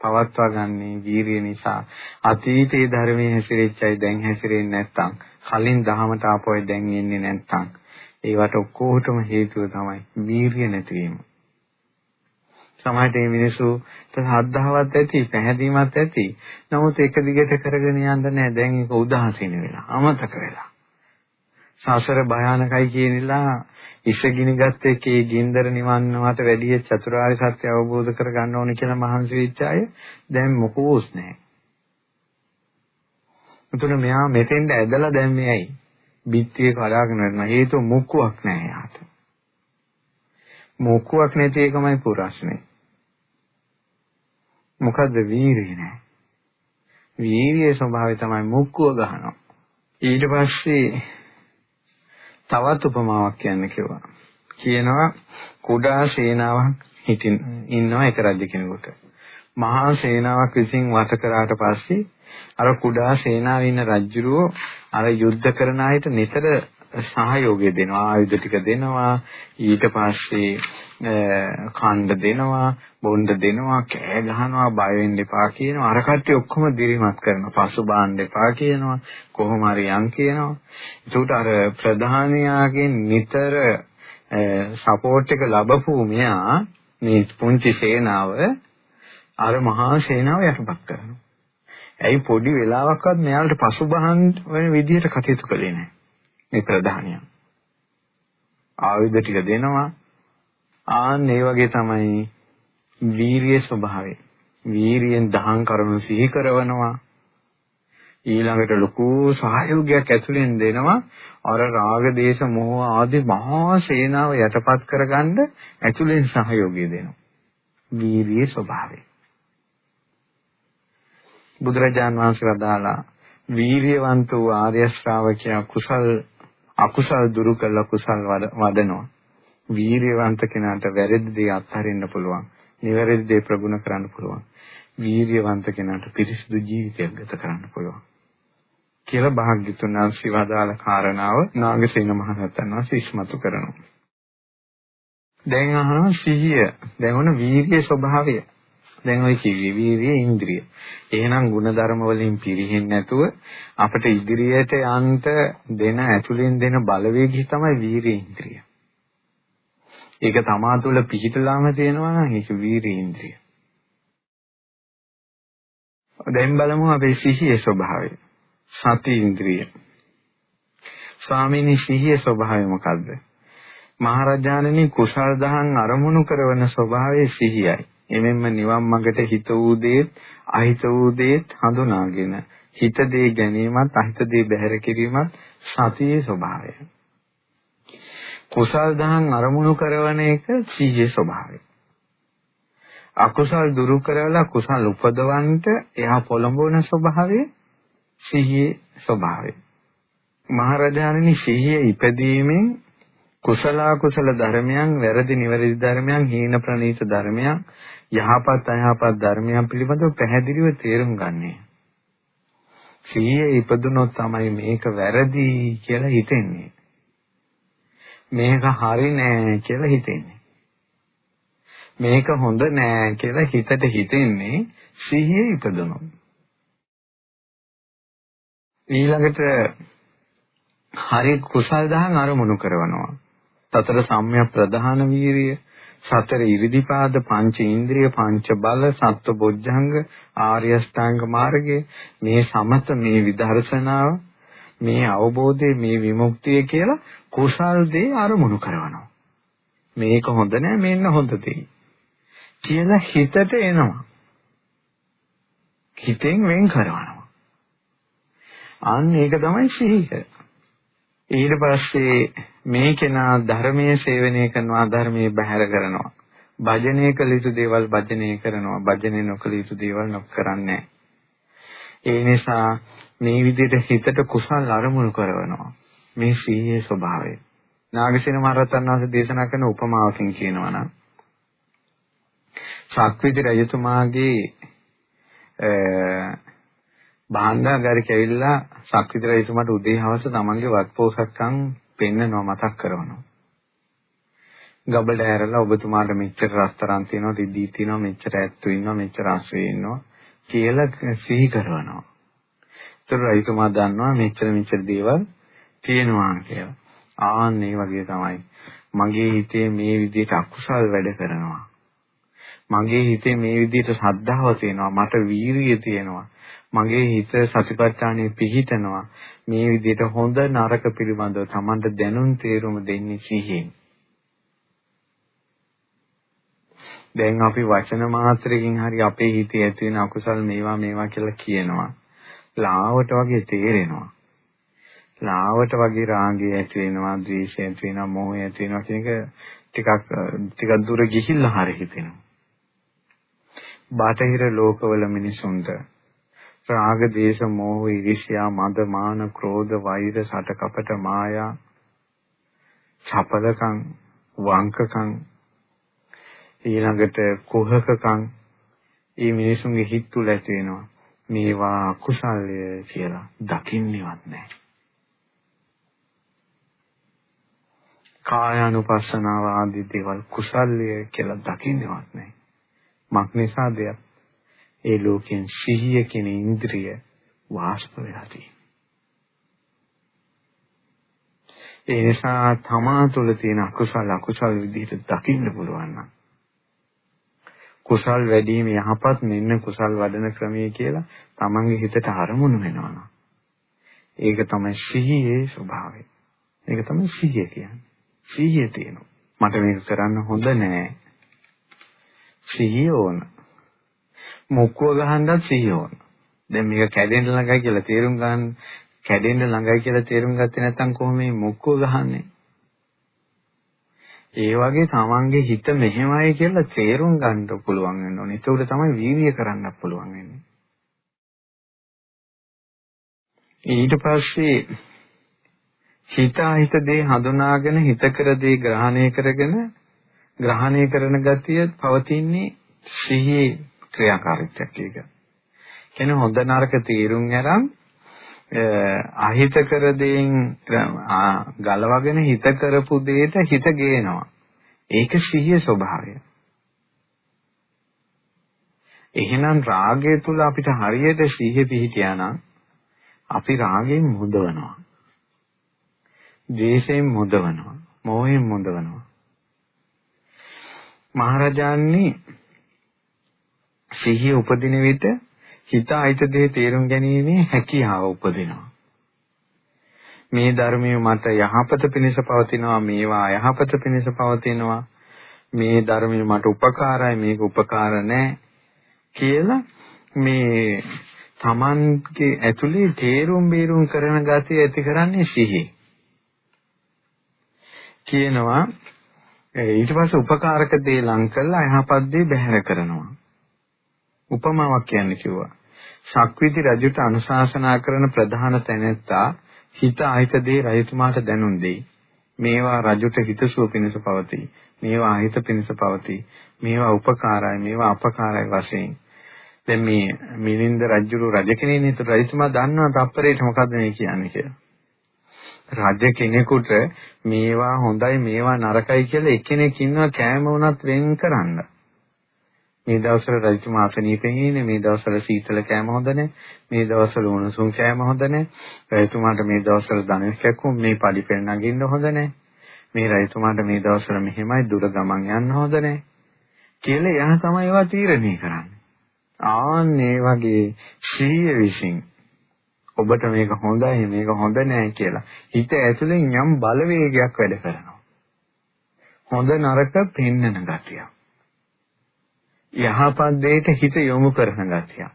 පවත්වා ගන්නේ වීරිය නිසා අතීතයේ ධර්මයේ හැසිරෙච්චයි දැන් හැසිරෙන්නේ නැත්තම් කලින් දහමට ආපුවයි දැන් එන්නේ නැත්තම් ඒවට ඔක්කොටම හේතුව තමයි වීරිය නැතිවීම. සමහරට මේ මිනිස්සු ශ්‍රද්ධාවත් ඇති පැහැදීමත් ඇති. නමුත් එක දිගට කරගෙන යන්න නැහැ. දැන් ඒක උදාසීන වෙලා අමතක වෙලා. සසර භයානකයි කියනලා ඉස්සගිනි ගත්ත එකේ ගින්දර නිවන්නවට වැඩිය චතුරාර්ය සත්‍ය අවබෝධ කරගන්න ඕනේ කියලා මහන්සි වෙච්ච අය දැන් මොකෝස් නැහැ. උතුර මෙයා මෙතෙන්ද ඇදලා දැන් මෙයයි බිත්තිය කඩාගෙන යනවා. හේතුව මුක්කුවක් නැහැ යාට. මුක්කුවක් නැති එකමයි පුරස්නේ. මොකද්ද වීරිය නැහැ. වීරියේ ස්වභාවය තමයි මුක්කුව ගහනවා. ඊට පස්සේ තවත් උපමාවක් කියන්න කිව්වා. කියනවා කුඩා සේනාවක් හිටින් ඉන්නවා එක රජ කෙනෙකුට. මහා සේනාවක් විසින් වට කරාට පස්සේ අර කුඩා සේනාවේ ඉන්න රජුරෝ අර යුද්ධ කරන අයට නිතර සහයෝගය දෙනවා ආයුධ ටික දෙනවා ඊට පස්සේ කණ්ඩ දෙනවා බොණ්ඩ දෙනවා කෑ ගහනවා බය වෙන්න එපා කියනවා. අර කට්ටිය ඔක්කොම දිරිමත් කරනවා පසු බාන්න එපා කියනවා. කොහොම හරි යන් කියනවා. ඒකට අර ප්‍රධානියාගෙන් නිතර සපෝට් එක ලැබපු මෙයා මේ පුංචි සේනාව අර මහා සේනාව යටපත් කරනවා. ඇයි පොඩි වෙලාවක්වත් මෙයාලට පසු බහන් වෙන විදිහට කටයුතු කළේ නැහැ? මේ ප්‍රධානියා. ආයුධ ටික දෙනවා. ආන් ඒ වගේ තමයි වීරිය ස්වභාවය. වීරියෙන් දහං කරුණු සිහි කරවනවා. ඊළඟට ලොකු සහයෝගයක් ඇතුලෙන් දෙනවා අර රාග දේශ මොහ ආදී මහා සේනාව යටපත් කරගන්න ඇතුලෙන් සහයෝගය දෙනවා වීරියේ ස්වභාවය බුදුරජාන් වහන්සේ වදාලා වීරියවන්ත වූ ආර්ය ශ්‍රාවකයා කුසල් අකුසල් දුරු කළා කුසල් වදනවා. වීරියවන්ත කෙනාට වැරදි දේ අත්හරින්න පුළුවන්. නිවැරදි දේ ප්‍රගුණ කරන්න පුළුවන්. වීරියවන්ත කෙනාට පිරිසිදු ජීවිතයක් ගත කරන්න පුළුවන්. කියලා භාග්‍යතුන් වහන්සේ වදාළ කාරණාව නාගසේන මහරහතන් වහන්සේ ඉස්මතු කරනවා. දැන් අහනවා සිහිය. දැන් ඔන වීරිය ස්වභාවය. දැන් ওই කිව්වේ වීරිය ඉන්ද්‍රිය. එහෙනම් ಗುಣධර්ම වලින් පිරිහෙන්නේ නැතුව අපිට ඉදිරියට යන්න දෙන ඇතුලෙන් දෙන බලවේගය තමයි වීරිය ඉන්ද්‍රිය. ඒක තමා තුළ පිහිටලාම තියෙනවා නම් ඒක වීර්ය ඉන්ද්‍රිය. දැන් බලමු අපේ සිහියේ ස්වභාවය. සති ඉන්ද්‍රිය. ස්වාමීනි සිහියේ ස්වභාවය මොකද්ද? මහරජාණනි කුසල් දහම් අරමුණු කරන ස්වභාවයේ සිහියයි. එමෙන්න නිවන් මඟට හිත වූ දේත් අහිත වූ දේත් හඳුනාගෙන හිත දේ ගැනීමත් අහිත දේ බැහැර කිරීමත් සතියේ ස්වභාවය. කුසල් දහම් අරමුණු කරන එක සිහියේ ස්වභාවය. අකුසල් දුරු කරලා කුසල් උපදවන්නට එහා පොළඹවන ස්වභාවය සිහියේ ස්වභාවය. මහරජාණනි සිහිය ඉපදීමෙන් කුසල කුසල ධර්මයන් වැරදි නිවැරදි ධර්මයන් හීන ප්‍රනීත ධර්මයන් යහපත් අයහපත් ධර්මයන් පිළිබඳව පැහැදිලිව තේරුම් ගන්නේ. සිහිය ඉපදුනොත් තමයි මේක වැරදි කියලා හිතෙන්නේ. මේක හරි නෑ කියලා හිතෙන්නේ. මේක හොඳ නෑ කියලා හිතට හිතෙන්නේ සිහිය ඉපදුනොත්. ඊළඟට හරි කුසල් දහම් අරමුණු කරනවා. සතර සම්‍යක් ප්‍රධාන වීරිය සතර ඉරිදිපාද පංච ඉන්ද්‍රිය පංච බල සත්ව බොජ්ජංග ආර්ය ශ්‍රාංග මාර්ගය මේ සමත මේ විදර්ශනාව මේ අවබෝධය මේ විමුක්තිය කියලා කුසල් දේ අරමුණු කරනවා. මේක හොඳ නෑ මෙන්න හොඳ දෙයි කියලා හිතට එනවා. හිතෙන් වෙන් කරනවා. අන්න ඒක තමයි සිහිය. ඊට පස්සේ මේ කෙනා ධර්මයේ සේවනය කරනවා ධර්මයේ බැහැර කරනවා. භජනය කළ යුතු දේවල් භජනය කරනවා. භජනය නොකළ යුතු දේවල් නොකරන්නේ. ඒ නිසා මේ විදිහට හිතට කුසල් අරමුණු කරනවා. මේ සීයේ ස්වභාවය. නාගසේන මහරහතන් වහන්සේ දේශනා කරන උපමාවකින් කියනවා නම් ශාක්විති රජතුමාගේ භාණ්ඩාගාරික ඇවිල්ලා ශාක්විති රජතුමාට උදේ හවස තමන්ගේ වත්පෝසත්කම් පෙන්නනවා මතක් කරනවා. ගබඩ ඇරලා ඔබතුමාට මෙච්චර රස්තරන් තියෙනවා, තිද්දී තියෙනවා, මෙච්චර ඇත්තු ඉන්නවා, මෙච්චර අස්වේ ඉන්නවා කියලා සිහි කරනවා. ඒතර රජතුමා දන්නවා මෙච්චර මෙච්චර දේවල් තියෙනවා කියලා. ආන් මේ වගේ තමයි. මගේ හිතේ මේ විදිහට අකුසල් වැඩ කරනවා. මගේ හිතේ මේ විදිහට ශ්‍රද්ධාව තියෙනවා මට වීරිය තියෙනවා මගේ හිත සතිපට්ඨානෙ පිහිටනවා මේ විදිහට හොඳ නරක පිළිබඳව Tamanට දැනුම් තේරුම දෙන්නේ සිහියෙන් දැන් අපි වචන මාත්‍රකින් හරි අපේ හිතේ ඇති වෙන අකුසල් මේවා මේවා කියලා කියනවා ලාවට වගේ තේරෙනවා. ලාවට වගේ රාගය ඇති වෙනවා ද්වේෂය ඇති වෙනවා මෝහය ඇති වෙනවා කියන එක ටිකක් ටිකක් දුර ගිහිල්ලා හරි හිතෙනවා. බටහිර ලෝකවල මිනිසුන්ට රාග දේශ මොහ ඊර්ෂ්‍යා මද මාන ක්‍රෝධ වෛර සටකපට මායා චපලකම් වංකකම් ඊළඟට කුහකකම් මේ මිනිසුන්ගේ හිත තුළ ඇති වෙනවා. මේවා කුසල්ය කියලා දකින්නේවත් නැහැ කායානුපස්සනාව ආදී දේවල් කුසල්ය කියලා දකින්නේවත් නැහැ මක් නිසාද ඒ ලෝකෙන් සිහිය කියන ඉන්ද්‍රිය වාස්ප වෙලා තියෙන්නේ. ඒ නිසා තමා තුළ තියෙන අකුසල අකුසල විදිහට දකින්න පුළුවන් නම් කුසල් වැඩිම යහපත් මෙන්න කුසල් වඩන ක්‍රමය කියලා තමන්ගේ හිතට අරමුණු වෙනවා ඒක තමයි සිහියේ ස්වභාවය. ඒක තමයි සිහිය කියන්නේ. සිහිය තියෙනවා. මට මේක කරන්න හොඳ නෑ. සිහිය ඕන. මුක්කුව ගහන්නත් සිහිය ඕන. දැන් මේක කැඩෙන්න ළඟයි කියලා තේරුම් ගන්න කැඩෙන්න ළඟයි කියලා තේරුම් ගත්තේ නැත්නම් කොහොම මේ මුක්කුව ගහන්නේ? ඒ වගේ තමන්ගේ හිත මෙහෙමයි කියලා තේරුම් ගන්න පුළුවන් වෙන්න ඕනේ. ඒක උඩ තමයි වීර්ය කරන්න පුළුවන් වෙන්නේ. ඊට පස්සේ හිත හිත දේ හඳුනාගෙන හිත කර දේ ග්‍රහණය කරගෙන ග්‍රහණය කරන ගතිය පවතින්නේ සිහියේ ක්‍රියාකාරීත්වයක් ඒක. කියන්නේ හොඳ නරක තීරුම් අරන් අහිත කර දෙයින් ගලවගෙන හිත කරපු දෙයට හිත ගේනවා. ඒක සිහියේ ස්වභාවය. එහෙනම් රාගය තුල අපිට හරියට සිහිය පිහිටියා නම් අපි රාගයෙන් මුදවනවා. ද්වේෂයෙන් මුදවනවා. මෝහයෙන් මුදවනවා. මහරජාණනි සිහිය උපදින විට හිත අයිත දේ තේරුම් ගැනීමේ හැකියාව උපදිනවා. මේ ධර්මයේ මට යහපත පිණිස පවතිනවා මේවා අයහපත පිණිස පවතිනවා මේ ධර්මයේ මට උපකාරයි මේක උපකාර නැහැ කියලා මේ Tamanගේ ඇතුලේ තේරුම් බේරුම් කරන ගතිය ඇති කරන්නේ සිහිය. කියනවා ඊට පස්සේ උපකාරක දේ ලං කරලා යහපත් දේ බැහැර කරනවා. උපමාවක් කියන්න කිව්වා. ශක්විති රජුට අනුශාසනා කරන ප්‍රධාන තැනැත්තා හිත ආහිත දේ රජතුමාට දැනුම් දෙයි. මේවා රජුට හිතසුව පිණිස පවතී. මේවා අහිත පිණිස පවතී. මේවා උපකාරයි මේවා අපකාරයි වශයෙන්. දැන් මේ මිලින්ද රජුරු රජ කෙනෙක්නේ. ඒතර රජතුමා දන්නවා තප්පරේට මොකද්ද මේ කියන්නේ කියලා. රජ කෙනෙකුට මේවා හොඳයි මේවා නරකයි කියලා එක්කෙනෙක් ඉන්නවා කෑම වුණත් වෙන් කරන්න. මේ දවස්වල රජතුමා අසනීපෙන් ඉන්නේ මේ දවස්වල සීතල කෑම හොඳ නැහැ මේ දවස්වල උණුසුම් කෑම හොඳ නැහැ. රජතුමාට මේ දවස්වල ධනෙස්කක් මේ පඩිපෙළ නගින්න හොඳ නැහැ. මේ රජතුමාට මේ දවස්වල මෙහෙමයි දුර ගමන් යන්න හොඳ නැහැ. කියලා එයා තමයි ඒවා තීරණය කරන්නේ. ආන්නේ වගේ ශ්‍රීය විසින්. ඔබට මේක හොඳයි මේක හොඳ නෑ කියලා. හිත ඇතුලෙන් යම් බලවේගයක් වැඩ කරනවා. හොඳ නරක පෙන්වන ගතිය. යහපත් දෙයට හිත යොමු කරන ගතිය.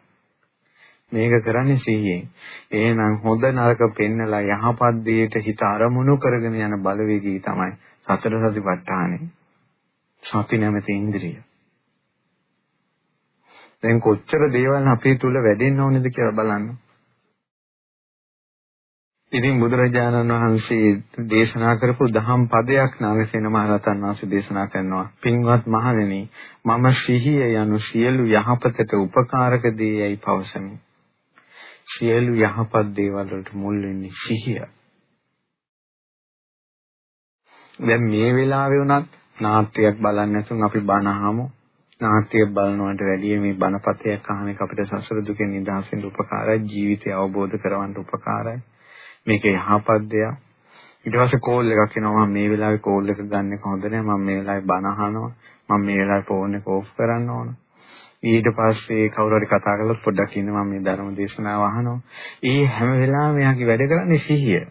මේක කරන්නේ සිහියෙන්. එහෙනම් හොඳ නරක පෙන්නලා යහපත් දෙයට හිත අරමුණු කරගෙන යන බලවේගී තමයි සතර සතිපට්ඨානෙ. සති නැමැති ඉන්ද්‍රිය. දැන් කොච්චර දේවල් අපේ තුල වැඩෙන්න ඕනේද කියලා බලන්න. ඉතින් බුදුරජාණන් වහන්සේ දේශනා කරපු දහම් පදයක් නාගසේන මහරහතන් වහන්සේ දේශනා කරනවා. පින්වත් මහණෙනි මම සිහිය යනු සියලු යහපතට උපකාරක දේයයි පවසමි. සියලු යහපත් දේවල් වලට මුල් වෙන්නේ සිහිය. දැන් මේ වෙලාවේ වුණත් නාට්‍යයක් බලන්න නැතුන් අපි බණ අහමු. නාට්‍යයක් බලනවට වැඩිය මේ බණපතයක් අහන එක අපිට සසර දුකෙන් නිදහස් වෙන්න උපකාරයි ජීවිතය අවබෝධ කරවන්න උපකාරයි. මේක යහපත් දෙයක්. ඊට පස්සේ කෝල් එකක් එනවා. මම මේ වෙලාවේ කෝල් එක ගන්න එක හොඳ නෑ. මම මේ වෙලාවේ බණ අහනවා. මම මේ වෙලාවේ ෆෝන් එක ඕෆ් කරන්න ඕන. ඊට පස්සේ කවුරු හරි කතා කළොත් පොඩ්ඩක් ඉන්න මම මේ ධර්ම දේශනාව අහනවා. ඒ හැම වෙලාවෙම එයාගේ වැඩ කරන්නේ සිහිය.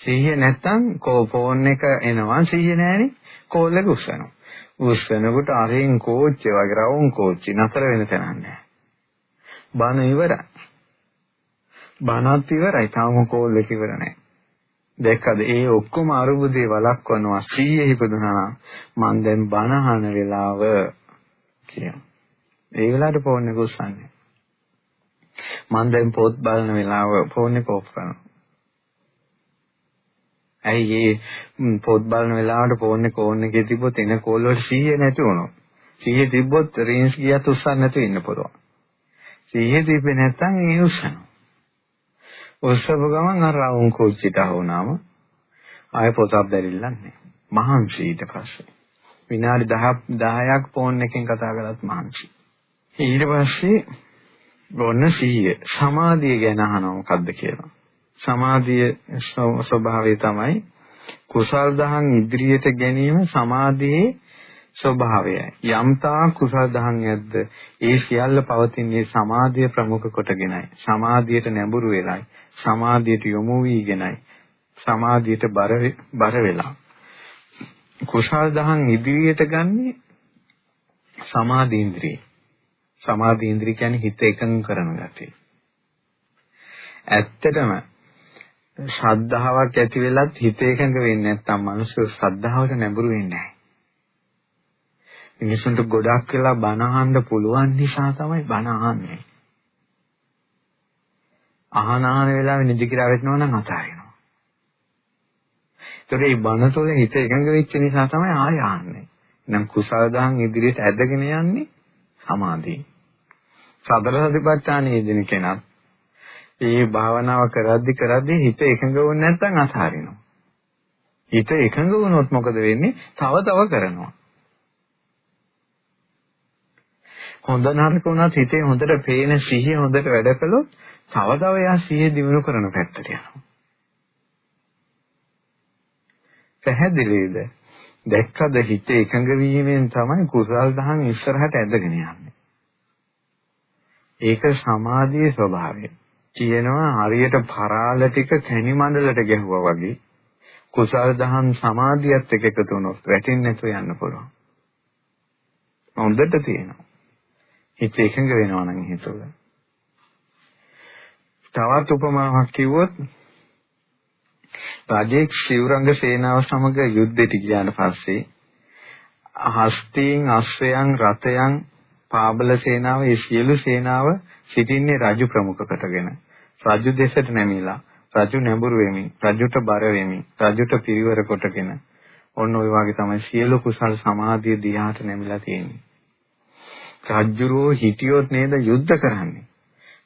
සිහිය නැත්තම් කෝ ෆෝන් එක එනවා. සිහිය නැහැනේ කෝල් එක උස්සනවා උස්සනකොට අරින් කෝච්චි වගේ රවුම් කෝච්චි නතර වෙන තැනක් නැහැ බණ ඉවරයි. බණත් ඉවරයි. තාම කෝල් එක ඉවර නැහැ. දැක්කද? ඒ ඔක්කොම අරුබුදේ වළක්වනවා. සීයේ ඉපදුනා මං දැන් බණ අහන වෙලාව කියනවා. ඒ වෙලාවට ෆෝන් එක උස්සන්නේ. මං දැන් පොත් බලන වෙලාව ෆෝන් එක ඔෆ් කරනවා. ඇයි මේ පොත් බලන වෙලාවට ෆෝන් එක ඕන් එකේ තිබ්බොත් එන කෝල් වල 100 නැති වුණොත් 100 තිබ්බොත් රේන්ජ් ගියත් උස්සන්න නැතුව ඉන්න පුළුවන් 100 තිබ්බේ නැත්නම් ඒ උස්සනවා උස්සපු ගමන් අර රවුම් කුච්චිට වුණාම ආයෙ පොතක් දැරිල්ලක් නැහැ. මහන්සි ඊට පස්සේ. විනාඩි 10ක් 10ක් ෆෝන් එකෙන් කතා කරලත් මහන්සි. ඊට පස්සේ ගොන්න සිහිය සමාධිය ගැන අහනවා මොකද්ද කියලා. සමාධිය ස්වභාවය තමයි කුසල් දහම් ඉදිරියට ගැනීම සමාධියේ ස්වභාවයයි. යම්තා කුසල දහම් ඇද්ද ඒ සියල්ල පවතින්නේ සමාධිය ප්‍රමුඛ කොටගෙනයි. සමාධියට නැඹුරු වෙලයි. සමාධියට යොමු වීගෙනයි. සමාධියට බර බර වෙලා. කුසල දහම් ඉදිරියට ගන්නේ සමාධි ඉන්ද්‍රිය. සමාධි ඉන්ද්‍රිය කියන්නේ හිත එකඟ කරන ගැටේ. ඇත්තටම ශ්‍රද්ධාවක් ඇති වෙලත් හිත එකඟ වෙන්නේ නැත්නම් මිනිස්සු ශ්‍රද්ධාවට නැඹුරු වෙන්නේ නැහැ. මිනිසුන්ට ගොඩක් වෙලා බණ අහන්න පුළුවන් නිසා තමයි බණ අහන්නේ. අහන අහන වෙලාවෙ නිදි කිරා වෙනවා නම් අතාරිනවා. ඒතකොට මේ බණ තුළ හිත එකඟ වෙච්ච නිසා තමයි ආය අහන්නේ. නම් කුසල දහම් ඉදිරියට ඇදගෙන යන්නේ සමාධිය. සතර සතිපට්ඨානයේ යෙදෙන කෙනත් ඒ භාවනාව කරද්දි කරද්දි හිත එකඟ වුනේ නැත්නම් අසහරිනවා. හිත එකඟ වුණොත් මොකද වෙන්නේ? තව තව කරනවා. හොඳ නරක වුණත් හිතේ හොඳට පේන සිහිය හොඳට වැඩ කළොත් තව තව එයා සිහිය දිනු කරන පැත්තට යනවා. පැහැදිලිද? දැක්කද හිත එකඟ වීමෙන් තමයි කුසල් දහම් ඉස්සරහට ඇදගෙන යන්නේ. ඒක සමාධියේ ස්වභාවය. කියනවා හරියට පරාල ටික කැණි මණ්ඩලට ගැහුවා වගේ කුසල් දහම් සමාධියත් එක්ක එකතු වුණොත් වැටෙන්නේ නැතුව යන්න පුළුවන්. හොඳට තියෙනවා. හිත එකඟ වෙනවා නම් හිතුව. තවත් උපමාවක් කිව්වොත් රජෙක් ශිවරංග සේනාව සමග යුද්ධෙට ගියාට පස්සේ හස්තීන් අශ්වයන් රථයන් පාබල සේනාව ඒ සියලු සේනාව සිටින්නේ රජු ප්‍රමුඛ කොටගෙන රජු දෙසට නැමිලා රජු නැඹුරු වෙමින් රජුට බර වෙමින් රජුට පිරිවර කොටගෙන ඔන්න ඔය වගේ තමයි සියලු කුසල් සමාධිය දිහාට නැමිලා තියෙන්නේ රජ්ජුරුවෝ හිටියොත් නේද යුද්ධ කරන්නේ.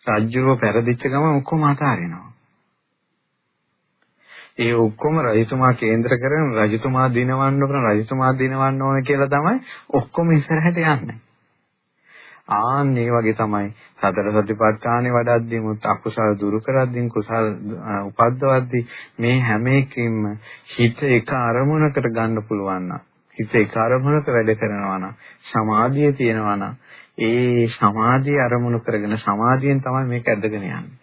රජ්ජුරුවෝ පෙරදිච්ච ගමන් ඔක්කොම අතාරිනවා. ඒ ඔක්කොම රජතුමා කේන්ද්‍ර කරගෙන රජතුමා දිනවන්න ඕන රජතුමා දිනවන්න ඕන කියලා තමයි ඔක්කොම ඉස්සරහට යන්නේ. ආන් මේ වගේ තමයි සතර සතිපට්ඨානේ වඩද්දී මුත් අකුසල දුරු කරද්දී කුසල් උපද්දවද්දී මේ හැම එකකින්ම හිත එක අරමුණකට ගන්න පුළුවන් නම් හිත එක අරමුණක වැඩ කරනවා නම් සමාධිය තියෙනවා නම් ඒ සමාධිය අරමුණු කරගෙන සමාධියෙන් තමයි මේක ඇදගෙන යන්නේ.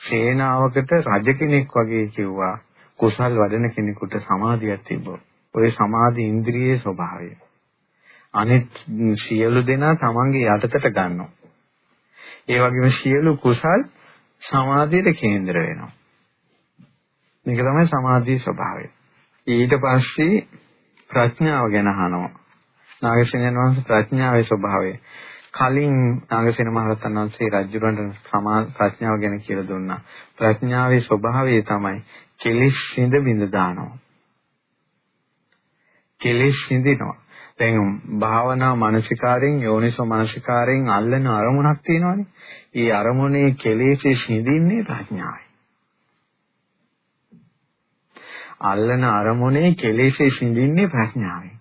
සේනාවකට රජ කෙනෙක් වගේ කිව්වා කුසල් වඩන කෙනෙකුට සමාධියක් තිබ්බොත්. ඔය සමාධි ඉන්ද්‍රියේ ස්වභාවය. අනිත් සියලු දෙනා තමන්ගේ යටතට ගන්නවා. ඒ වගේම සියලු කුසල් සමාධියට කේන්ද්‍ර වෙනවා. මේක තමයි සමාධියේ ස්වභාවය. ඊට පස්සේ ප්‍රඥාව ගැන අහනවා. නාගසේනයන් වහන්සේ ප්‍රඥාවේ ස්වභාවය. කලින් නාගසේන මහරහතන් වහන්සේ රජුරන්ට සමා ප්‍රඥාව ගැන කියලා දුන්නා. ප්‍රඥාවේ ස්වභාවය තමයි කෙලෙස් සිඳ බිඳ දානවා. කෙලෙස් සිඳිනවා. දැන් භාවනා මානසිකාරයෙන් යෝනිසෝ මානසිකාරයෙන් අල්ලන අරමුණක් තියෙනවානේ. ඒ අරමුණේ කෙලෙස් සිඳින්නේ ප්‍රඥාවයි. අල්ලන අරමුණේ කෙලෙසේ සිඳින්නේ ප්‍රඥාවෙන්.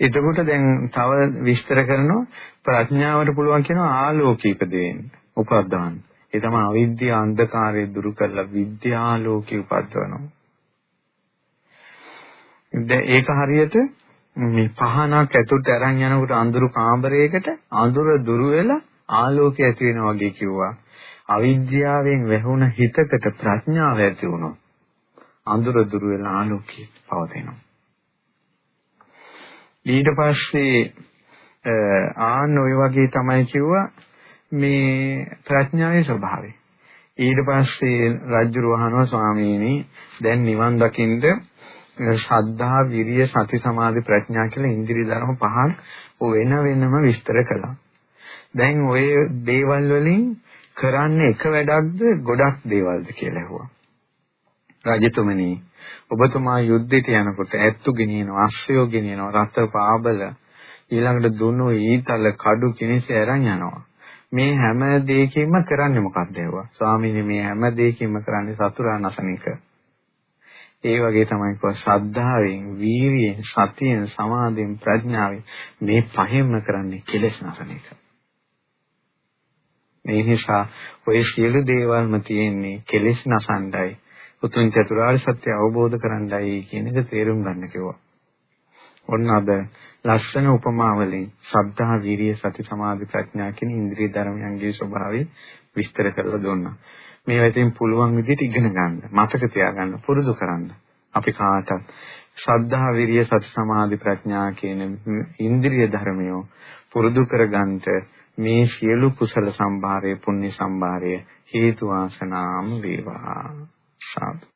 එතකොට දැන් තව විස්තර කරනවා ප්‍රඥාවට පුළුවන් කියනවා ආලෝකීක දෙන්න උපද්දවන්න. ඒ තමයි අවිද්‍යා අන්ධකාරය දුරු කරලා විද්‍යාලෝකී උපද්දවනවා. දැන් ඒක හරියට මේ පහනක් ඇතුළට අරන් යනකොට අඳුරු කාමරයකට අඳුර දුරු වෙලා ආලෝකය ඇති වෙනවා වගේ කිව්වා. අවිද්‍යාවෙන් වැහුණ හිතකට ප්‍රඥාව ඇති වුණොත් අඳුර දුර වෙලා ආලෝකය පවතිනවා. ඊට පස්සේ ආන්න ඔය වගේ තමයි කිව්වා මේ ප්‍රඥාවේ ස්වභාවය. ඊට පස්සේ රජු වහනවා ස්වාමීනි දැන් නිවන් දකින්ද ශ්‍රද්ධා විරිය සති සමාධි ප්‍රඥා කියලා ඉන්ද්‍රිය ධර්ම පහක් වෙන වෙනම විස්තර කළා. දැන් ওই දේවල් වලින් කරන්නේ එක වැඩක්ද ගොඩක් දේවල්ද කියලා ඇහුවා. රජතුමනි ඔබතුමා යුද්ධයට යනකොට ඇත්තු ගෙනියනවා අශ්වයෝ ගෙනියනවා රත පාබල ඊළඟට දුනු ඊතල කඩු කිනිසි අරන් යනවා. මේ හැම දෙයකින්ම කරන්නේ මොකක්ද ඒවා? ස්වාමීනි මේ හැම දෙයකින්ම කරන්නේ සතුරා නසන එක. ඒ වගේ තමයි කව ශ්‍රද්ධාවෙන්, වීරියෙන්, සතියෙන්, සමාධියෙන්, ප්‍රඥාවෙන් මේ පහෙන්ම කරන්නේ කෙලෙස් නසන එක. මේ නිසා ඔය සියලු දේවල්ම තියෙන්නේ කෙලෙස් නසණ්ඩයි. උතුම් චතුරාර්ය සත්‍ය අවබෝධ කරගන්නයි කියන එක තේරුම් ගන්න කිව්වා. ඔන්න අද ලස්සන උපමා වලින් ශ්‍රද්ධා, වීරිය, සති, සමාධි, ප්‍රඥා කියන ඉන්ද්‍රිය ධර්මයන්ගේ ස්වභාවය විස්තර කරලා දුන්නා. මේ වැතින් පුළුවන් විදිහට ඉගෙන ගන්න, මතක තියාගන්න, පුරුදු කරන්න. අපි කාටත් ශ්‍රද්ධා, වීරිය, සති, සමාධි, ප්‍රඥා කියන ඉන්ද්‍රිය ධර්මය පුරුදු කරගන්නට මේ සියලු කුසල සම්භාරය පුණ්‍ය සම්භාරය හේතු වාසනාම වේවා. සාදු.